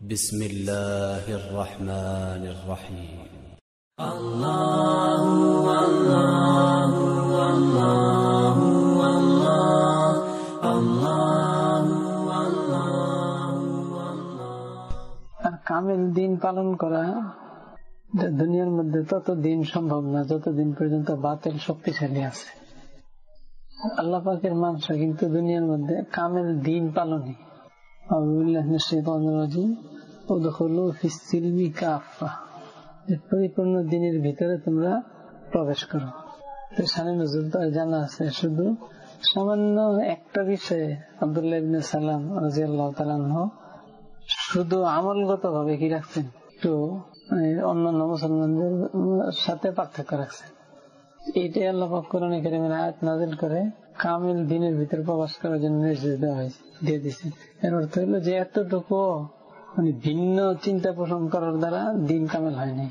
بسم الله الرحمن الرحيم আর কামেল দিন পালন করা এটা দুনিয়ার মধ্যে তত দিন সম্ভব না যতদিন পর্যন্ত বাতিল শক্তিশালী আছে আল্লাহ পাকের মানুষ কিন্তু দুনিয়ার মধ্যে কামেল দিন পালনই পরিপূর্ণ দিনের ভিতরে তোমরা প্রবেশ করো। সানি নজরুল তো জানা আছে। শুধু সামান্য একটা বিষয়ে আবদুল্লাহ সালাম রাজিয়াল্লাহ তালাহ শুধু আমলগত ভাবে কি রাখছেন? একটু অন্যান্য মুসলমানদের সাথে পার্থক্য রাখছেন। এইটাই আল্লাহ করে। কামিল দিনের ভিতরে প্রবাস করার জন্য নির্দেশ দেওয়া হয়েছে, দিয়ে দিচ্ছেন এর অর্থ হলো যে এতটুকু মানে ভিন্ন চিন্তা পোষণ করার দ্বারা দিন কামেল হয়নি।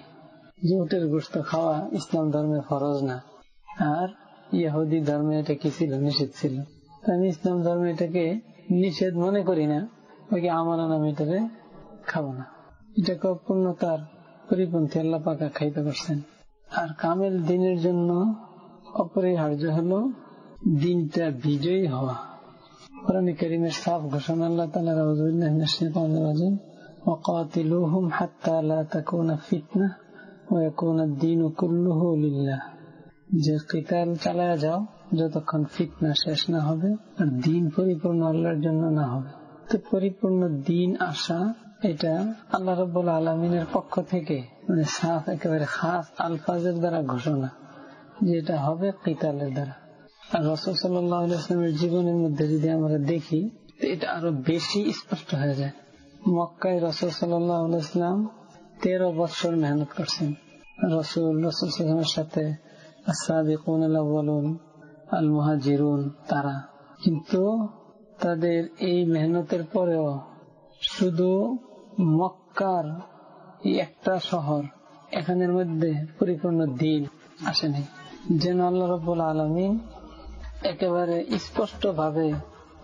যে উটের গোস্ত খাওয়া ইসলাম ধর্মে ফরজ না, আর ইয়াহুদি ধর্মে এটা কি ছিল, নিষেধ ছিল। আমি ইসলাম ধর্মে এটাকে নিষেধ মনে করি না, ওকে আমার নাম এটাকে খাব না। এটাকে পূর্ণতার পরিপন্থী আল্লাহ পাকা খাইতে পারছেন আর কামেল দিনের জন্য অপরিহার্য হলো দিনটা বিজয়ী হওয়া কোরআন করিমের সাফ ঘোষণা আল্লাহ তালা রাজুল্লাহ وقاتلوهم حتى لا تكون فتنة ويكون الدين كله لله যে কিতাল চালায় যাও যতক্ষণ ফিতনা শেষ না হবে আর দিন পরিপূর্ণ আল্লাহর জন্য না হবে তো পরিপূর্ণ দিন আসা এটা আল্লাহ রব্বুল আলমিনের পক্ষ থেকে মানে সাফ একেবারে খাস আলফাজের দ্বারা ঘোষণা যেটা হবে কিতালের দ্বারা আর রসদ সাল্লামের জীবনের মধ্যে যদি আমরা দেখি এটা আরও বেশি স্পষ্ট হয়ে যায়। মক্কায় রসদ সাল্লাম তেরো বছর মেহনত করছেন। রসুল রসুলের সাথে আল মুহাজিরুন তারা। কিন্তু তাদের এই মেহনতের পরেও শুধু মক্কার একটা শহর, এখানের মধ্যে পরিপূর্ণ দিন আসেনি। যেন আল্লাহ রব্বুল আলমী একেবারে স্পষ্ট ভাবে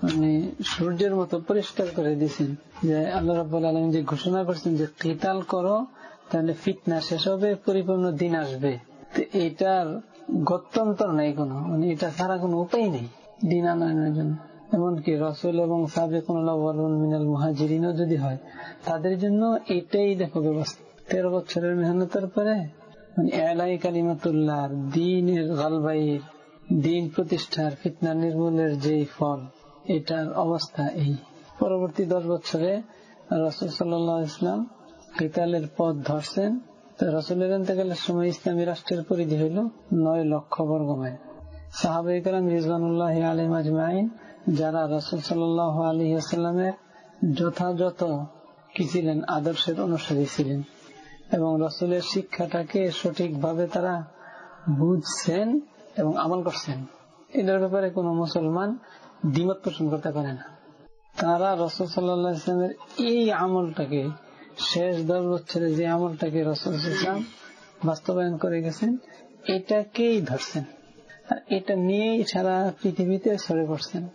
মানে সূর্যের মতো পরিষ্কার করে দিয়েছেন যে আল্লাহ রব্বুল আলমী যে ঘোষণা করছেন যে কিতাল করো, তাহলে ফিটনা শেষ হবে, পরিপূর্ণ দিন আসবে। এটার গত্যন্তর নেই কোনো মানে এটা ছাড়া কোনো উপায় নেই দিন আনয়নের জন্য। এমনকি রসুল এবং মিনাল মুহাজিরিনও যদি হয়, তাদের জন্য এটাই দেখো ব্যবস্থা। তেরো বছরের মেহনতের পরে মানে এলাই কালিমাতুল্লাহ, দিনের গালবাইয়ের দিন প্রতিষ্ঠার ফিতনা নির্মূলের যে ফল, এটার অবস্থা এই। পরবর্তী দশ বছরে রসুল সাল্লাহ ইসলাম কিতালের পথ ধরছেন। রসুলের এতেকালের সময় ইসলামী রাষ্ট্রের পরিধি হইল নয় লক্ষ যারা রসুল যথাযথ কি ছিলেন, আদর্শের অনুসারী ছিলেন এবং রসুলের শিক্ষাটাকে সঠিকভাবে তারা বুঝছেন এবং আমল করছেন। এটার ব্যাপারে কোন মুসলমান দ্বিমত পোষণ করতে পারে না। তারা রসুল সাল্লাহ ইসলামের এই আমলটাকে শেষ দশ বছরে যে আমলটাকে রসুল ইসলাম বাস্তবায়ন করে গেছেন, এটাকেই ধরছেন। আর এটা নিয়েই সারা পৃথিবীতে সরে পড়ছেন।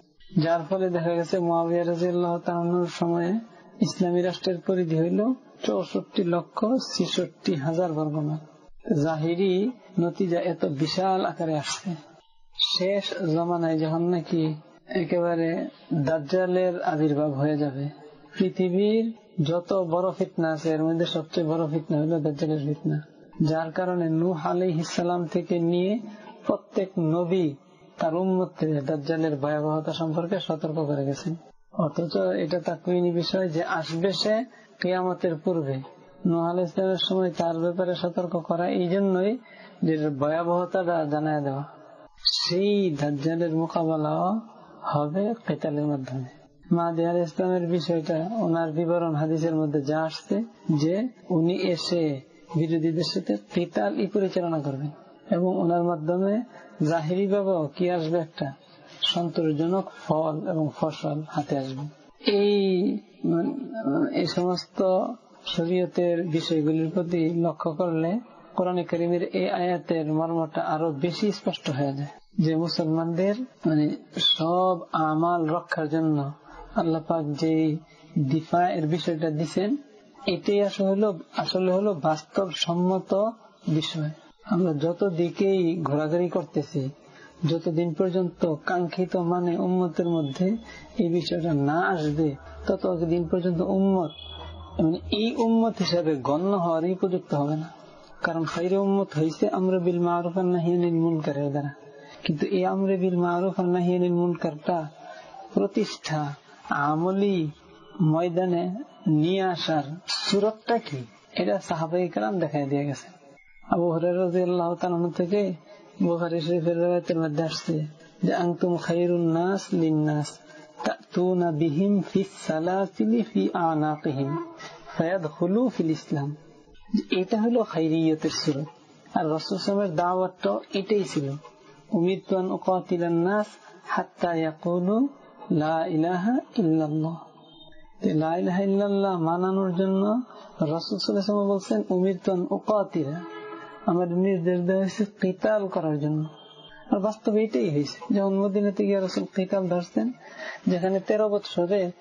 যার ফলে দেখা গেছে মহাবিয়া রাজিয়াল্লাহ সময়ে ইসলামী রাষ্ট্রের পরিধি হইল চৌষট্টি লক্ষ ছেষট্টি হাজার বর্গমাইল। জাহিরি নতিজা এত বিশাল আকারে আসছে। শেষ জমানায় যখন নাকি একেবারে দাজ্জালের আবির্ভাব হয়ে যাবে, পৃথিবীর যত বড় ফিতনা আছে, এর মধ্যে সবচেয়ে বড় ফিতনা হলো দাজ্জালের ফিতনা। যার কারণে নূহ আলী ইসালাম থেকে নিয়ে প্রত্যেক নবী তার উন্মত্তে দাজ্জালের ভয়াবহতা সম্পর্কে সতর্ক করে গেছেন। অথচ এটা তাকুইনি বিষয় যে আসবে সে কেয়ামতের পূর্বে। নোহাল ইসলামের সময় তার ব্যাপারে সতর্ক করা এই জন্যই যে ভয়াবহতাটা জানায় দেওয়া। সেই দাজ্জালের মোকাবেলাও হবে কেতালের মাধ্যমে। মাদি আল ইসলামের বিষয়টা, ওনার বিবরণ হাদিসের মধ্যে যা আসছে যে উনি এসে বিরোধীদের সাথে কেতালই পরিচালনা করবেন এবং ওনার মাধ্যমে জাহিরি বাবাও কি আসবে একটা? সন্তোষজনক ফল এবং ফসল হাতে আসবে। এই এই সমস্ত শরীয়তের বিষয়গুলির প্রতি লক্ষ্য করলে কোরআন করিমের এই আয়াতের মর্মটা আরও বেশি স্পষ্ট হয়ে যায়। যে মুসলমানদের মানে সব আমাল রক্ষার জন্য আল্লাপাক যে দিফা এর বিষয়টা দিচ্ছেন এটাই আসলে হলো আসলে হলো বাস্তব সম্মত বিষয়। আমরা যত দিকেই ঘোরাঘুরি করতেছি, যতদিন পর্যন্ত কাঙ্ক্ষিত মানে উম্মতের মধ্যে এই বিষয়টা না আসবে, ততদিন পর্যন্ত উম্মত মানে এই উম্মত হিসাবে গণ্য হওয়ারই উপযুক্ত হবে না। কারণ খাইরে উম্মত হয়েছে আমরা বিল মারুফ আর নাহিয়ানিল মুনকারের দ্বারা। কিন্তু এই আমরে বিল মারুফ আর নাহিয়ানিল মুনকারটা প্রতিষ্ঠা আমলি ময়দানে নিয়ে আসার সুরতটা কি? এটা সাহাবাই কালাম দেখাই দিয়ে গেছে। আবু হরাহ থেকে বুখারি শরীফের মধ্যে আসছে যে আংতুম খাইরুন নাস লিন্নাস তাতুনা বিহিম ফি সালাসিলি ফি আনাকিহিম। ফায়াদখুলু ফিল ইসলাম। এটা হলো খাইরিয়তের সুরত আর রসুলের দাওয়াতটা এটাই ছিল। উমিদান উকাতিলান নাস হাত্তা ইয়াকুলু লা ইলাহা ইল্লাল্লাহ। লা ইলাহা ইল্লাল্লাহ মানানোর জন্য রসুল সাল্লাল্লাহু বলছেন উমিদান উকাতিলা। আমাদের নির্দেশ দেওয়া হয়েছে কিতাল করার জন্য। আর বাস্তবে এটাই হয়েছে যেমন মদিনাতে গিয়ে রসুল কিতাল ধরছেন, যেখানে তেরো বছরে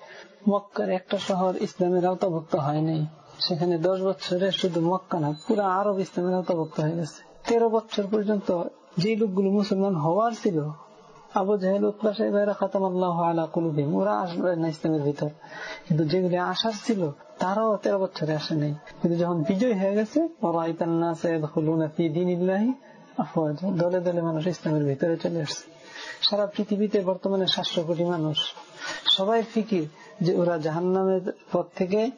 মক্কার একটা শহর ইসলামের আওতাভুক্ত হয় নাই। সেখানে দশ বছরে শুধু মক্কা না, পুরো আরব ইসলামের আওতাভুক্ত হয়ে গেছে। তেরো বছর পর্যন্ত যে লোকগুলো মুসলমান হওয়ার ছিল, আবু জাহেল উৎপা সাহেবেরা খাতাম আল্লাহ আলা কুলুবিম ওরা আসবে না ইসলামের ভিতর। কিন্তু যেগুলি আসার ছিল, তারাও তেরো বছরে আসে নাই। কিন্তু যখন বিজয় হয়ে গেছে দলে দলে মানুষ ইসলামের ভিতরে চলে আসছে। সারা পৃথিবীতে বর্তমানে সাতশো কোটি মানুষ। সবাই ফিকির যে ওরা জাহান্নামের পথ থেকে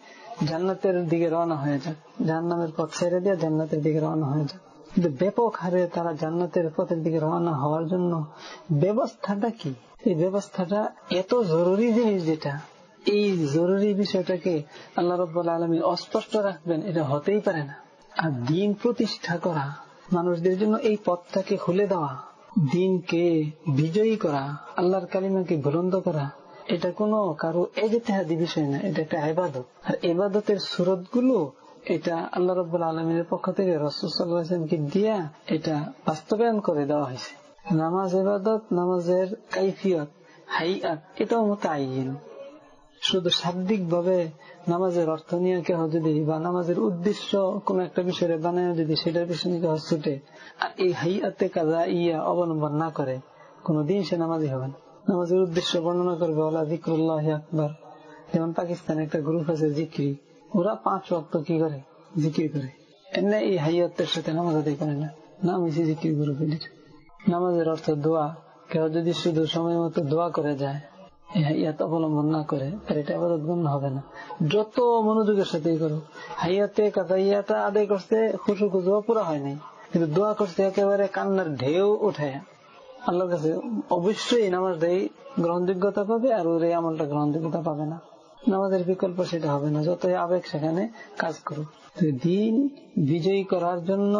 জান্নাতের দিকে রওনা হয়ে যাক। জাহান্নামের পথ ছেড়ে দিয়ে জান্নাতের দিকে রওনা হয়ে যাক। কিন্তু ব্যাপক হারে তারা জান্নাতের পথের দিকে রওনা হওয়ার জন্য ব্যবস্থাটা কি? এই ব্যবস্থাটা এত জরুরি জিনিস যেটা, এই জরুরি বিষয়টাকে আল্লাহ রব আলমী অস্পষ্ট রাখবেন, এটা হতেই পারে না। আর দিন প্রতিষ্ঠা করা মানুষদের জন্য এই পথটাকে খুলে দেওয়া, দিনকে বিজয়ী করা, আল্লাহর কালিমাকে বুলন্দ করা, এটা কোনো কারও এজেতেহাদি বিষয় না, এটা একটা এবাদত আর এবাদতের সুরতগুলো এটা আল্লাহ রব আলমিনের পক্ষ থেকে রসুলকে দিয়া এটা বাস্তবায়ন করে দেওয়া হয়েছে। নামাজ এবাদত নামাজের কাইফিয়ত, হাইয়াত, এটাও মতো আইন শুধু শাব্দিক ভাবে নামাজের অর্থ নিয়ে কেহ যদি বা নামাজের উদ্দেশ্য কোন একটা বিষয়ে বানায় যদি সেটার পিছনে কেহ ছুটে, আর এই হাইয়াতে কাজা ইয়া অবলম্বন না করে, কোনদিন সে নামাজি হবে না। নামাজের উদ্দেশ্য বর্ণনা করবে, ওলা জিক্রুল্লাহ আকবর। যেমন পাকিস্তানে একটা গ্রুপ আছে জিক্রি, ওরা পাঁচ অক্ট কি করে? জিক্রি করে। এমনি এই হাইয়াতের সাথে নামাজ আদায় করে না। নাম হয়েছে জিক্রি গ্রুপ নামাজের অর্থ দোয়া। কেউ যদি শুধু সময় মতো দোয়া করে যায় হাইয়াত অবলম্বন না করে, তার এটা আবাদত গণ্য হবে না। যত মনোযোগের সাথে করো হাইয়াতে কাজাইয়াটা আদায় করতে খুশু খুশু পুরা হয় নাই। কিন্তু দোয়া করতে একেবারে কান্নার ঢেউ উঠায় আল্লাহর কাছে অবশ্যই নামাজটাই গ্রহণযোগ্যতা পাবে, আর ওর এই আমলটা গ্রহণযোগ্যতা পাবে না। নামাজের বিকল্প সেটা হবে না, যতই আবেগ সেখানে কাজ করুক। দিন বিজয়ী করার জন্য,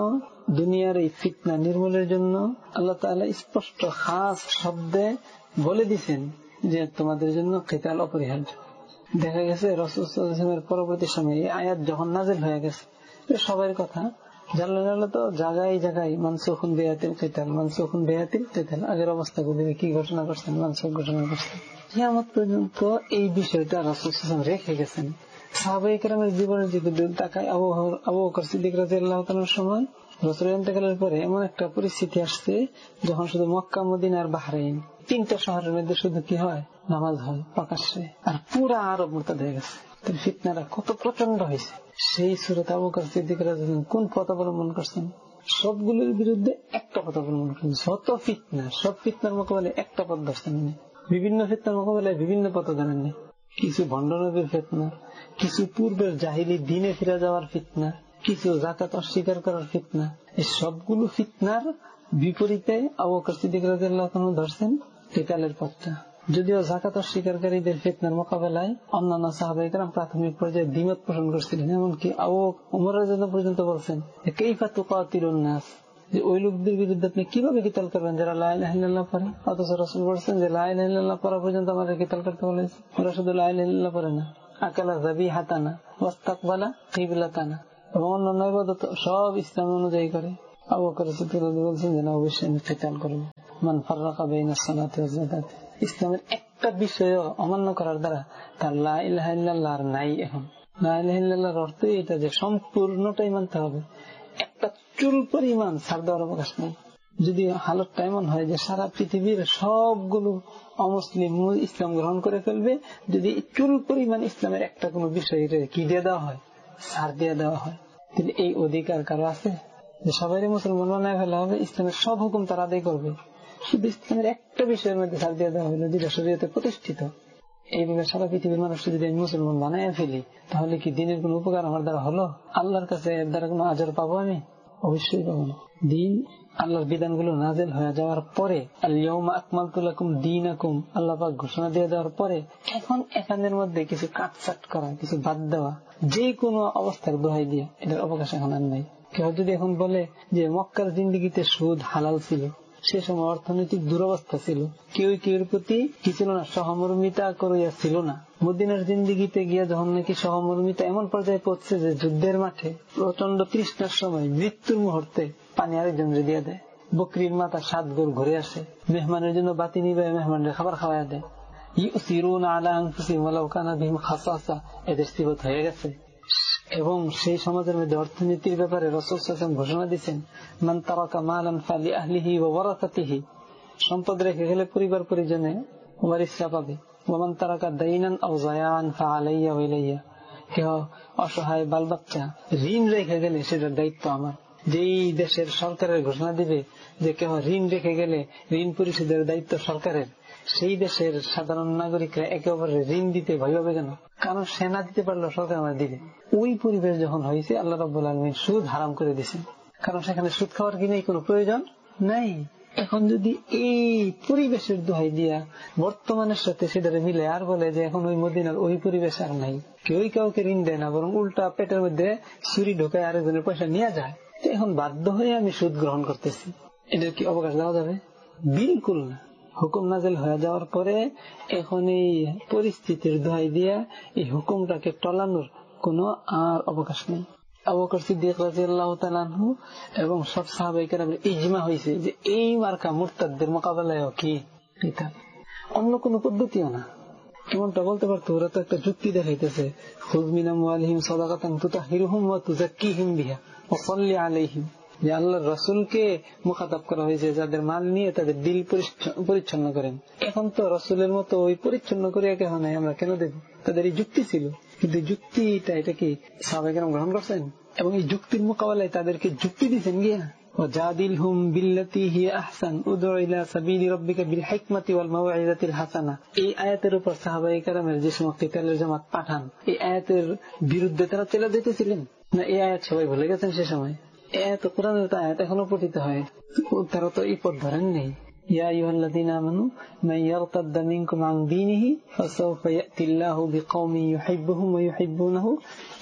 দুনিয়ার এই ফিতনা নির্মূলের জন্য আল্লাহ তালা স্পষ্ট, খাস শব্দে বলে দিছেন যে তোমাদের জন্য কেতাল অপরিহার্য। দেখা গেছে রসুলের পরবর্তী সময়ে আয়াত যখন নাজেল হয়ে গেছে সবার কথা। জানলে তো জায়গায় জায়গায় মানসুখন বেয়াতিল কেতাল, মানসুখন বেয়াতিল কেতাল। আগের অবস্থাগুলি কি ঘোষণা করছেন মানসুখ ঘোষণা করছেন কিয়ামত পর্যন্ত এই বিষয়টা রসুল রেখে গেছেন। সাহাবাহিকেরামের জীবনের দিকে তাকায় আবহাওয়া বকর সিদ্দিক রাজি আল্লাহ সময় রসুল ইন্তেকালের পরে এমন একটা পরিস্থিতি আসছে যখন শুধু মক্কা, মদিন আর বাহরাইন তিনটা শহরের মধ্যে শুধু কি হয়? নামাজ হয় প্রকাশ্যে। আর আরব হয়ে গেছে। ফিতনারা কত প্রচণ্ড হয়েছে। সেই সুরত আবু বকর সিদ্দিক রাজি কোন পথ অবলম্বন করছেন? সবগুলোর বিরুদ্ধে একটা পথ অবলম্বন করছেন। যত ফিতনা, সব ফিতনার মোকাবেলায় একটা পথ ধরছেন বিভিন্ন ফিতনার মোকাবেলায় বিভিন্ন পথ জানেননি কিছু ভণ্ডনবীর ফিতনা, কিছু পূর্বের জাহিলি দিনে ফিরে যাওয়ার ফিতনা কিছু জাকাত অস্বীকার করার ফিতনা। এই সবগুলো ফিতনার বিপরীতে ধরছেন কেতালের পথটা যদিও জাকাত অস্বীকারীদের ফিতনার মোকাবেলায় অন্যান্য সাহাবাহিকরাম প্রাথমিক পর্যায়ে দ্বিমত পোষণ করছিলেন, এমনকি আবু উমর পর্যন্ত বলছেন কেইফা তুকাতির নাস? যে, ওই লোকদের বিরুদ্ধে আপনি কীভাবে কিতাল করবেন? যারা লাইল্লাহ পরে অথচ রসুল বলছেন যে লাইল্লাহ পড়া পর্যন্ত আমাদের কিতাল করতে বলেছে। ওরা শুধু লাইল্লাহ পরে না। আকালা জাবি হাতানা ওয়াস্তাকবালা কিবলাতানা। এবং অন্যান্য সব ইসলাম অনুযায়ী করে। ইসলামের একটা বিষয় অমান্য করার দ্বারা তার লাহ নাই এখন। লাইল্লাহর অর্থ এটা যে সম্পূর্ণটাই মানতে হবে। একটা চুল পরিমাণ ছাড় দেওয়ার অবকাশ নেই। যদি হালতটা এমন হয় যে সারা পৃথিবীর সবগুলো অমুসলিম ইসলাম গ্রহণ করে ফেলবে, যদি চুল পরিমাণ ইসলামের একটা কোনো বিষয় কি দিয়ে দেওয়া হয়? ছাড় দিয়ে দেওয়া হয়। তাহলে এই অধিকার কারও আছে? যে সবাই মুসলমান বানায় ফেলা হবে, ইসলামের সব হুকুম তারা আদায় করবে। শুধু ইসলামের একটা বিষয়ের মধ্যে ছাড় দিয়ে দেওয়া হলো, যেটা শরীয়তে প্রতিষ্ঠিত। এইভাবে সারা পৃথিবীর মানুষ যদি আমি মুসলমান বানাই ফেলি, তাহলে কি দিনের কোন উপকার আমার দ্বারা হলো? আল্লাহর কাছে এর দ্বারা কোনো আজর পাবো আমি? অবশ্যই পাবো না। দিন আল্লাহর বিধানগুলো নাজেল হয়ে যাওয়ার পরে আকমালতুলাকুম দিন আকুম আল্লাহ ঘোষণা দিয়ে দেওয়ার পরে, এখন এখানের মধ্যে কিছু কাটসাট করা, কিছু বাদ দেওয়া যে কোনো অবস্থার দোহাই দিয়া এটার অবকাশ এখন আর নাই। কেউ যদি এখন বলে যে মক্কার জিন্দিগিতে সুদ হালাল ছিল, সে সময় অর্থনৈতিক দুরবস্থা ছিল, কেউ কেউর প্রতি কি ছিল না, সহমর্মিতা করিয়া ছিল না। মদিনার জিন্দিগিতে গিয়া যখন নাকি সহমর্মিতা এমন পর্যায়ে পড়ছে যে যুদ্ধের মাঠে প্রচণ্ড তৃষ্ণার সময় মৃত্যুর মুহূর্তে পানি আরেকজন দিয়ে দেয়, বকরির মাথা সাত গোল ঘুরে আসে। মেহমানের জন্য বাতি নিবে মেহমানের খাবার খাওয়া দেয়। এদের স্থিবত হয়ে গেছে। এবং সেই সমাজের মধ্যে অর্থনীতির ব্যাপারে ঘোষণা মান মালান ফালি আহলিহি সম্পদ রেখে গেলে পরিবার পরিজনে ওয়ারিসা পাবে। দাইনান কেহ অসহায় বাল বাচ্চা ঋণ রেখে গেলে সেটার দায়িত্ব আমার। যেই দেশের সরকারের ঘোষণা দিবে যে কেহ ঋণ রেখে গেলে ঋণ পরিশোধের দায়িত্ব সরকারের। সেই দেশের সাধারণ নাগরিকরা একে অপরের ঋণ দিতে ভয় হবে কেন কারণ সেনা দিতে পারল সরকার আমার দিবে। ওই পরিবেশ যখন হয়েছে, আল্লাহ রব্বুল আলমী সুদ হারাম করে দিয়েছেন। কারণ সেখানে সুদ খাওয়ার কি নেই? কোনো প্রয়োজন নাই। এখন যদি এই পরিবেশের দোহাই দিয়া বর্তমানের সাথে সেটারে মিলে আর বলে যে এখন ওই মদিনার ওই পরিবেশ আর নাই। কেউই কাউকে ঋণ দেয় না, বরং উল্টা পেটের মধ্যে ছুরি ঢোকায় আরেকজনের পয়সা নিয়ে যায়। এখন বাধ্য হয়ে আমি সুদ গ্রহণ করতেছি। এটার কি অবকাশ দেওয়া যাবে? বিলকুল না। হুকুম নাজেল হয়ে যাওয়ার পরে এখন এই পরিস্থিতির দোহাই দিয়া এই হুকুমটাকে টলানোর কোন আর অবকাশ নেই। এবং সব ইজমা হয়েছে যে এই মার্কা মুরতাদের মোকাবেলায় কি? অন্য কোন পদ্ধতিও না। কেমনটা বলতে পারতো, ওরা তো একটা যুক্তি দেখাইতেছে হুজমিনাম আলহিম সদাকাতান তুতা হিরুহুম ওয়া বিহা যে আল্লাহ রসুলকে মোকাতাব করা হয়েছে, যাদের মাল নিয়ে তাদের দিল পরিচ্ছন্ন করেন। এখন তো রসুলের মতো ওই পরিচ্ছন্ন করে একে হয় আমরা কেন দেব? তাদের এই যুক্তি ছিল। কিন্তু যুক্তিটা, এটা কি সাবেকেরাম গ্রহণ করছেন? এবং এই যুক্তির মোকাবেলায় তাদেরকে যুক্তি দিচ্ছেন গিয়া? বিরুদ্ধে তারা তেলা দিতেছিলেন? না, এই আয়াত সবাই ভুলে গেছেন সে সময়? এত কোরআনের আয়াত এখনো পঠিত হয় তারা তো এই পথ ধরেন নেই يا أيها الذين آمنوا من يرتد منكم عن دينه فسوف يأتي الله بقوم يحبهم ويحبونه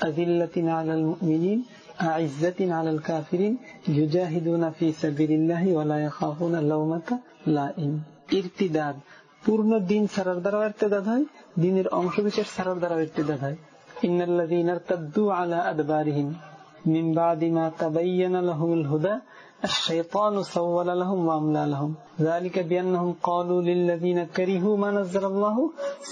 أذلة على المؤمنين أعزة على الكافرين يجاهدون في سبيل الله ولا يخافون لومة لائم ارتداد পূর্ণ দিন ছাড়ার দ্বারা ইর্তেদাদ হয় দিনের অংশ বিশেষ ছাড়ার দ্বারা ইর্তেদাদ হয় ইন্নাল্লাযীনা ইরতাদ্দু আলা আদবারিহিম من بعد ما تبين لهم الهدى الشيطان سول لهم واملى لهم ذلك بانهم قالوا للذين كرهوا ما نزل الله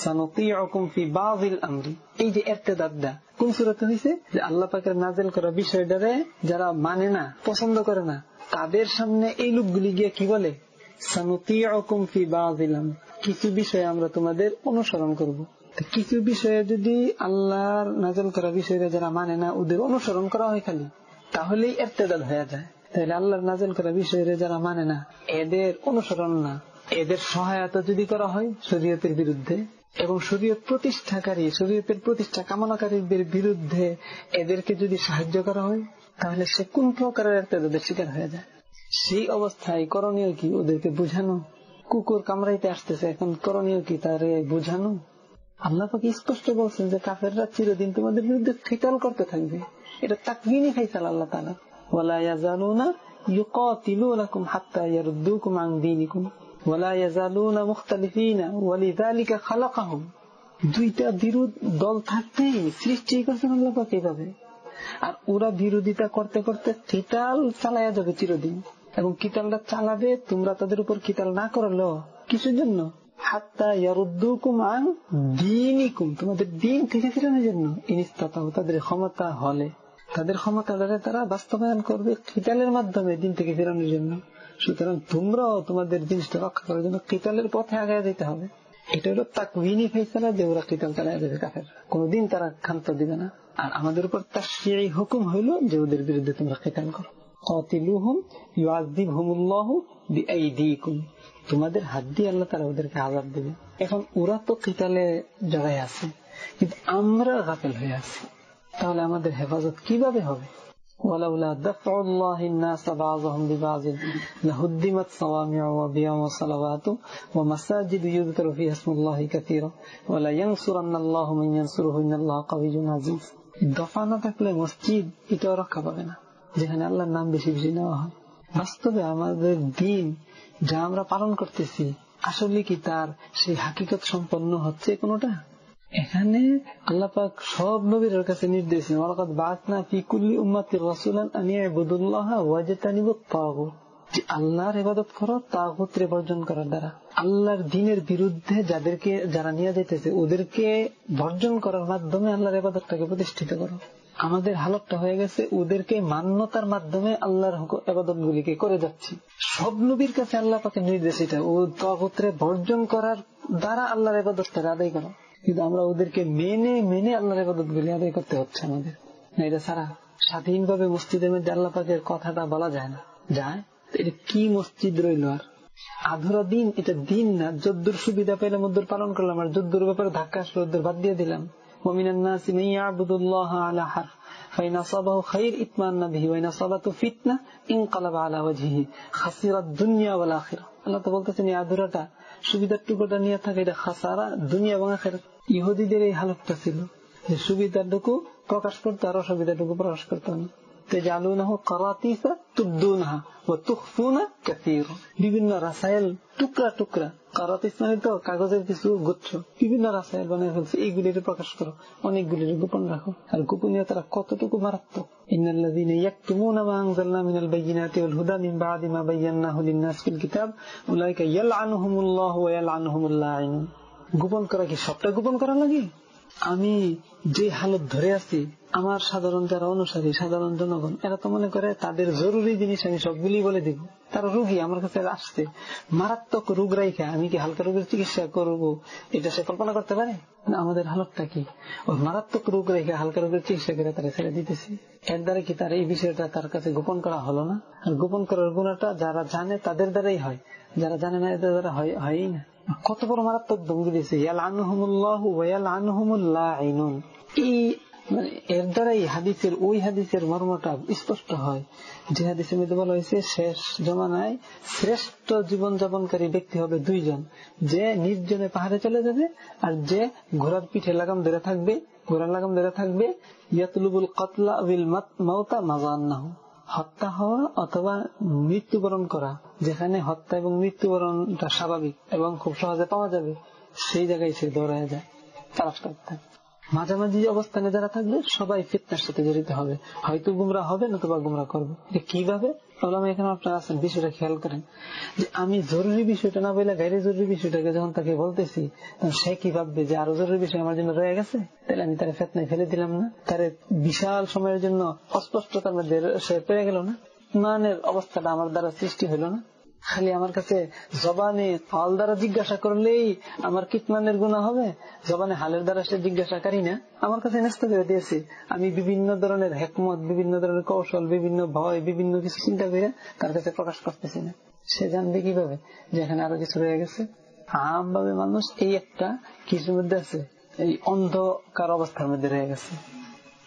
سنطيعكم في بعض الامر এই যে এরতেদাদা কোন সুরতে হয়েছে যে আল্লাহ পাকের নাজেল করা বিষয়টারে যারা মানে না পছন্দ করে না তাদের সামনে এই লোকগুলি গিয়ে কি বলে সানুতিয়কুম ফি বাযিলাম কিছু বিষয়ে আমরা তোমাদের অনুসরণ করব কিছু বিষয়ে যদি আল্লাহর নাজল করা বিষয়ে যারা মানে না, ওদের অনুসরণ করা হয় খালি, তাহলেই এরতেদাদ হয়ে যায়। তাহলে আল্লাহর নাজল করা বিষয়ে যারা মানে না, এদের অনুসরণ না, এদের সহায়তা যদি করা হয় শরীয়তের বিরুদ্ধে, এবং শরীয়ত প্রতিষ্ঠাকারী, শরীয়তের প্রতিষ্ঠা কামনাকারীদের বিরুদ্ধে এদেরকে যদি সাহায্য করা হয়, তাহলে সে কোন প্রকারের এরতেদাদের শিকার হয়ে যায়? সেই অবস্থায় করণীয় কি ওদেরকে বুঝানো? কুকুর কামড়াইতে আসতেছে, এখন করণীয় কি তারে বুঝানো? আল্লাহ স্পষ্ট বলছেন যে কাফেররা চিরদিন তোমাদের বিরুদ্ধে ফিতাল করতে থাকবে। এটা তাকবিনী খাইছাল আল্লাহ তালা বিরোধ দল থাকতেই সৃষ্টি আর ওরা বিরোধিতা করতে করতে কিতাল চালায়া যাবে চিরদিন। এবং কিতালটা চালাবে, তোমরা তাদের উপর কিতাল না করল কিসের জন্য? তোমাদের দিন থেকে জন্য তাদের ক্ষমতা হলে। তাদের ক্ষমতা তারা বাস্তবায়ন করবে কিতালের মাধ্যমে দিন থেকে ফেরানোর জন্য সুতরাং তোমরাও তোমাদের জিনিসটা রক্ষা করার জন্য কিতালের পথে আগে যেতে হবে। এটা হলো তাকবিনী ফেসলা যে ওরা কিতাল চালায় দেবে কাফের। কোনদিন তারা ক্ষান্ত দিবে না। আর আমাদের উপর তার সেই হুকুম হইল যে ওদের বিরুদ্ধে তোমরা কিতাল করো। কতিলুহুম ইউআযিবহুমুল্লাহু বিআইদিকুম। তোমাদের হাত দিয়ে আল্লাহ তারা ওদেরকে আজাদ দেবে এখন ওরা তো কিতালে জড়াই আছে কিন্তু আমরা গাফেল হয়ে আছি তাহলে আমাদের হেফাজত কিভাবে হবে ولولا دفع الله الناس بعضهم ببعض لهدمت صوامع وبيع وصلوات ومساجد يذكر فيها اسم الله كثيرا ولا ينصرن الله من ينصره ان الله قوي عزيز দফা না থাকলে মসজিদ এটাও রক্ষা পাবে না যেখানে আল্লাহর নাম বেশি বেশি নেওয়া হয় বাস্তবে আমাদের দিন যা আমরা পালন করতেছি, আসলে কি তার সেই হাকিকত সম্পন্ন হচ্ছে কোনটা? এখানে আল্লাহ পাক সব নবীর কাছে নির্দেশ আল্লাহর ইবাদত করো তাগুতরে বর্জন করার দ্বারা। আল্লাহর দিনের বিরুদ্ধে যাদেরকে, যারা নিয়ে যাইতেছে, ওদেরকে বর্জন করার মাধ্যমে আল্লাহর ইবাদতটাকে প্রতিষ্ঠিত করো। আমাদের হালতটা হয়ে গেছে, ওদেরকে মান্যতার মাধ্যমে আল্লাহর আবাদত গুলিকে করে যাচ্ছি। সব নবীর কাছে আল্লাহ পাকে নির্দেশ এটা, ও তগত্রে বর্জন করার দ্বারা আল্লাহর আবাদতটাকে আদায় করো। কিন্তু আমরা ওদেরকে মেনে মেনে আল্লাহর আবাদত গুলি আদায় করতে হচ্ছে আমাদের। না, এটা সারা স্বাধীনভাবে মসজিদের মধ্যে আল্লাহ পাকের কথাটা বলা যায় না। যায়? এটা কি মসজিদ রইল আর? আধুরা দিন, এটা দিন না, যদ্দুর সুবিধা পেলে মধ্যে পালন করলাম, আর যদ্দুর ব্যাপারে ধাক্কা আসলে, ওদের বাদ দিয়ে দিলাম। ومن الناس من يعبد الله على حرف فإن أصابه خير إطمأن به وإن أصابته فتنة انقلب على وجهه خسر الدنيا والآخرة আল্লাহ তো বলতেছেন এই আধুরাটা সুবিধার টুকুটা নিয়ে থাকে এটা খাসারা দুনিয়া এবং আখেরাত ইহুদিদের এই হালতটা ছিল যে সুবিধাটুকু প্রকাশ করতো আর অসুবিধাটুকু প্রকাশ করতো না বিভিন্ন রাসায়ল টুকরা টুকরা কারাতিস মানে তো কাগজের কিছু গুচ্ছ বিভিন্ন রাসায়ল বানিয়ে ফেলছে। এইগুলির প্রকাশ করো। অনেকগুলির গোপন রাখো। আর গোপনীয়তারা কতটুকু মারাত্মক? গোপন করা কি সবটা গোপন করা লাগে? আমি যে হালত ধরে আছি আমার সাধারণ যারা অনুসারী, সাধারণ জনগণ, এরা তো মনে করে তাদের জরুরি জিনিস আমি সবগুলি বলে দিব। তারা রুগী, আমার কাছে আসছে। মারাত্মক রোগ রাইখা, আমি কি হালকা রোগের চিকিৎসা করব? এটা সে কল্পনা করতে পারে? না, আমাদের হালতটা কি? ওই মারাত্মক রোগ রেখে হালকা রোগের চিকিৎসা করে তারা ছেড়ে দিতেছি। এর দ্বারা কি তার এই বিষয়টা তার কাছে গোপন করা হলো না? আর গোপন করার গুণাটা যারা জানে তাদের দ্বারাই হয়। যারা জানে না, এদের দ্বারা হয়ই না। কত বড় মারাত্মক দমকি দিয়েছে। ইয়াল আনহুমুল্লাহ ওয়াল আনহুমুল্লাহ এই মানে এর দ্বারাই হাদিসের ওই হাদিসের মর্মটা স্পষ্ট হয়। যে হাদিসের মধ্যে বলা হয়েছে, শেষ জমানায় শ্রেষ্ঠ জীবন যাপনকারী ব্যক্তি হবে দুইজন। যে নির্জনে পাহাড়ে চলে যাবে আর যে ঘোড়ার পিঠে লাগাম ধরে থাকবে, ঘোড়ার লাগাম ধরে থাকবে, ইয়াতলুবুল কতলা উল মাউতা মাজান্নাহ। হত্যা হওয়া অথবা মৃত্যুবরণ করা, যেখানে হত্যা এবং মৃত্যুবরণটা স্বাভাবিক এবং খুব সহজে পাওয়া যাবে, সেই জায়গায় সে দৌড়ায় যায়, তালাশ করতে। মাঝামাঝি অবস্থানে যারা থাকবে, সবাই ফিতনার সাথে জড়িত হবে। হয়তো গুমরা হবে, নতুবা গুমরা করবে। কীভাবে? এখানে আপনারা আছেন, বিষয়টা খেয়াল করেন। যে আমি জরুরি বিষয়টা না বলে গাড়ি জরুরি বিষয়টাকে যখন তাকে বলতেছি সে কি ভাববে যে আরও জরুরি বিষয় আমার জন্য রয়ে গেছে? তাহলে আমি তার ফেতনায় ফেলে দিলাম না। তার বিশাল সময়ের জন্য অস্পষ্টতার সে পেয়ে গেল না। মানের অবস্থাটা আমার দ্বারা সৃষ্টি হলো না। খালি আমার কাছে জবানে ফল দ্বারা জিজ্ঞাসা করলেই আমার কিতমানের গুণা হবে? জবানে হালের দ্বারা সে জিজ্ঞাসা করি না। আমার কাছে ন্যস্ত করে দিয়েছি। আমি বিভিন্ন ধরনের হেকমত, বিভিন্ন ধরনের কৌশল, বিভিন্ন ভয়, বিভিন্ন কিছু চিন্তা করে তার কাছে প্রকাশ করতেছি না। সে জানবে কীভাবে যে এখানে আরও কিছু রয়ে গেছে? আম ভাবে মানুষ এই একটা কিছুর মধ্যে আছে। এই অন্ধকার অবস্থার মধ্যে রয়ে গেছে।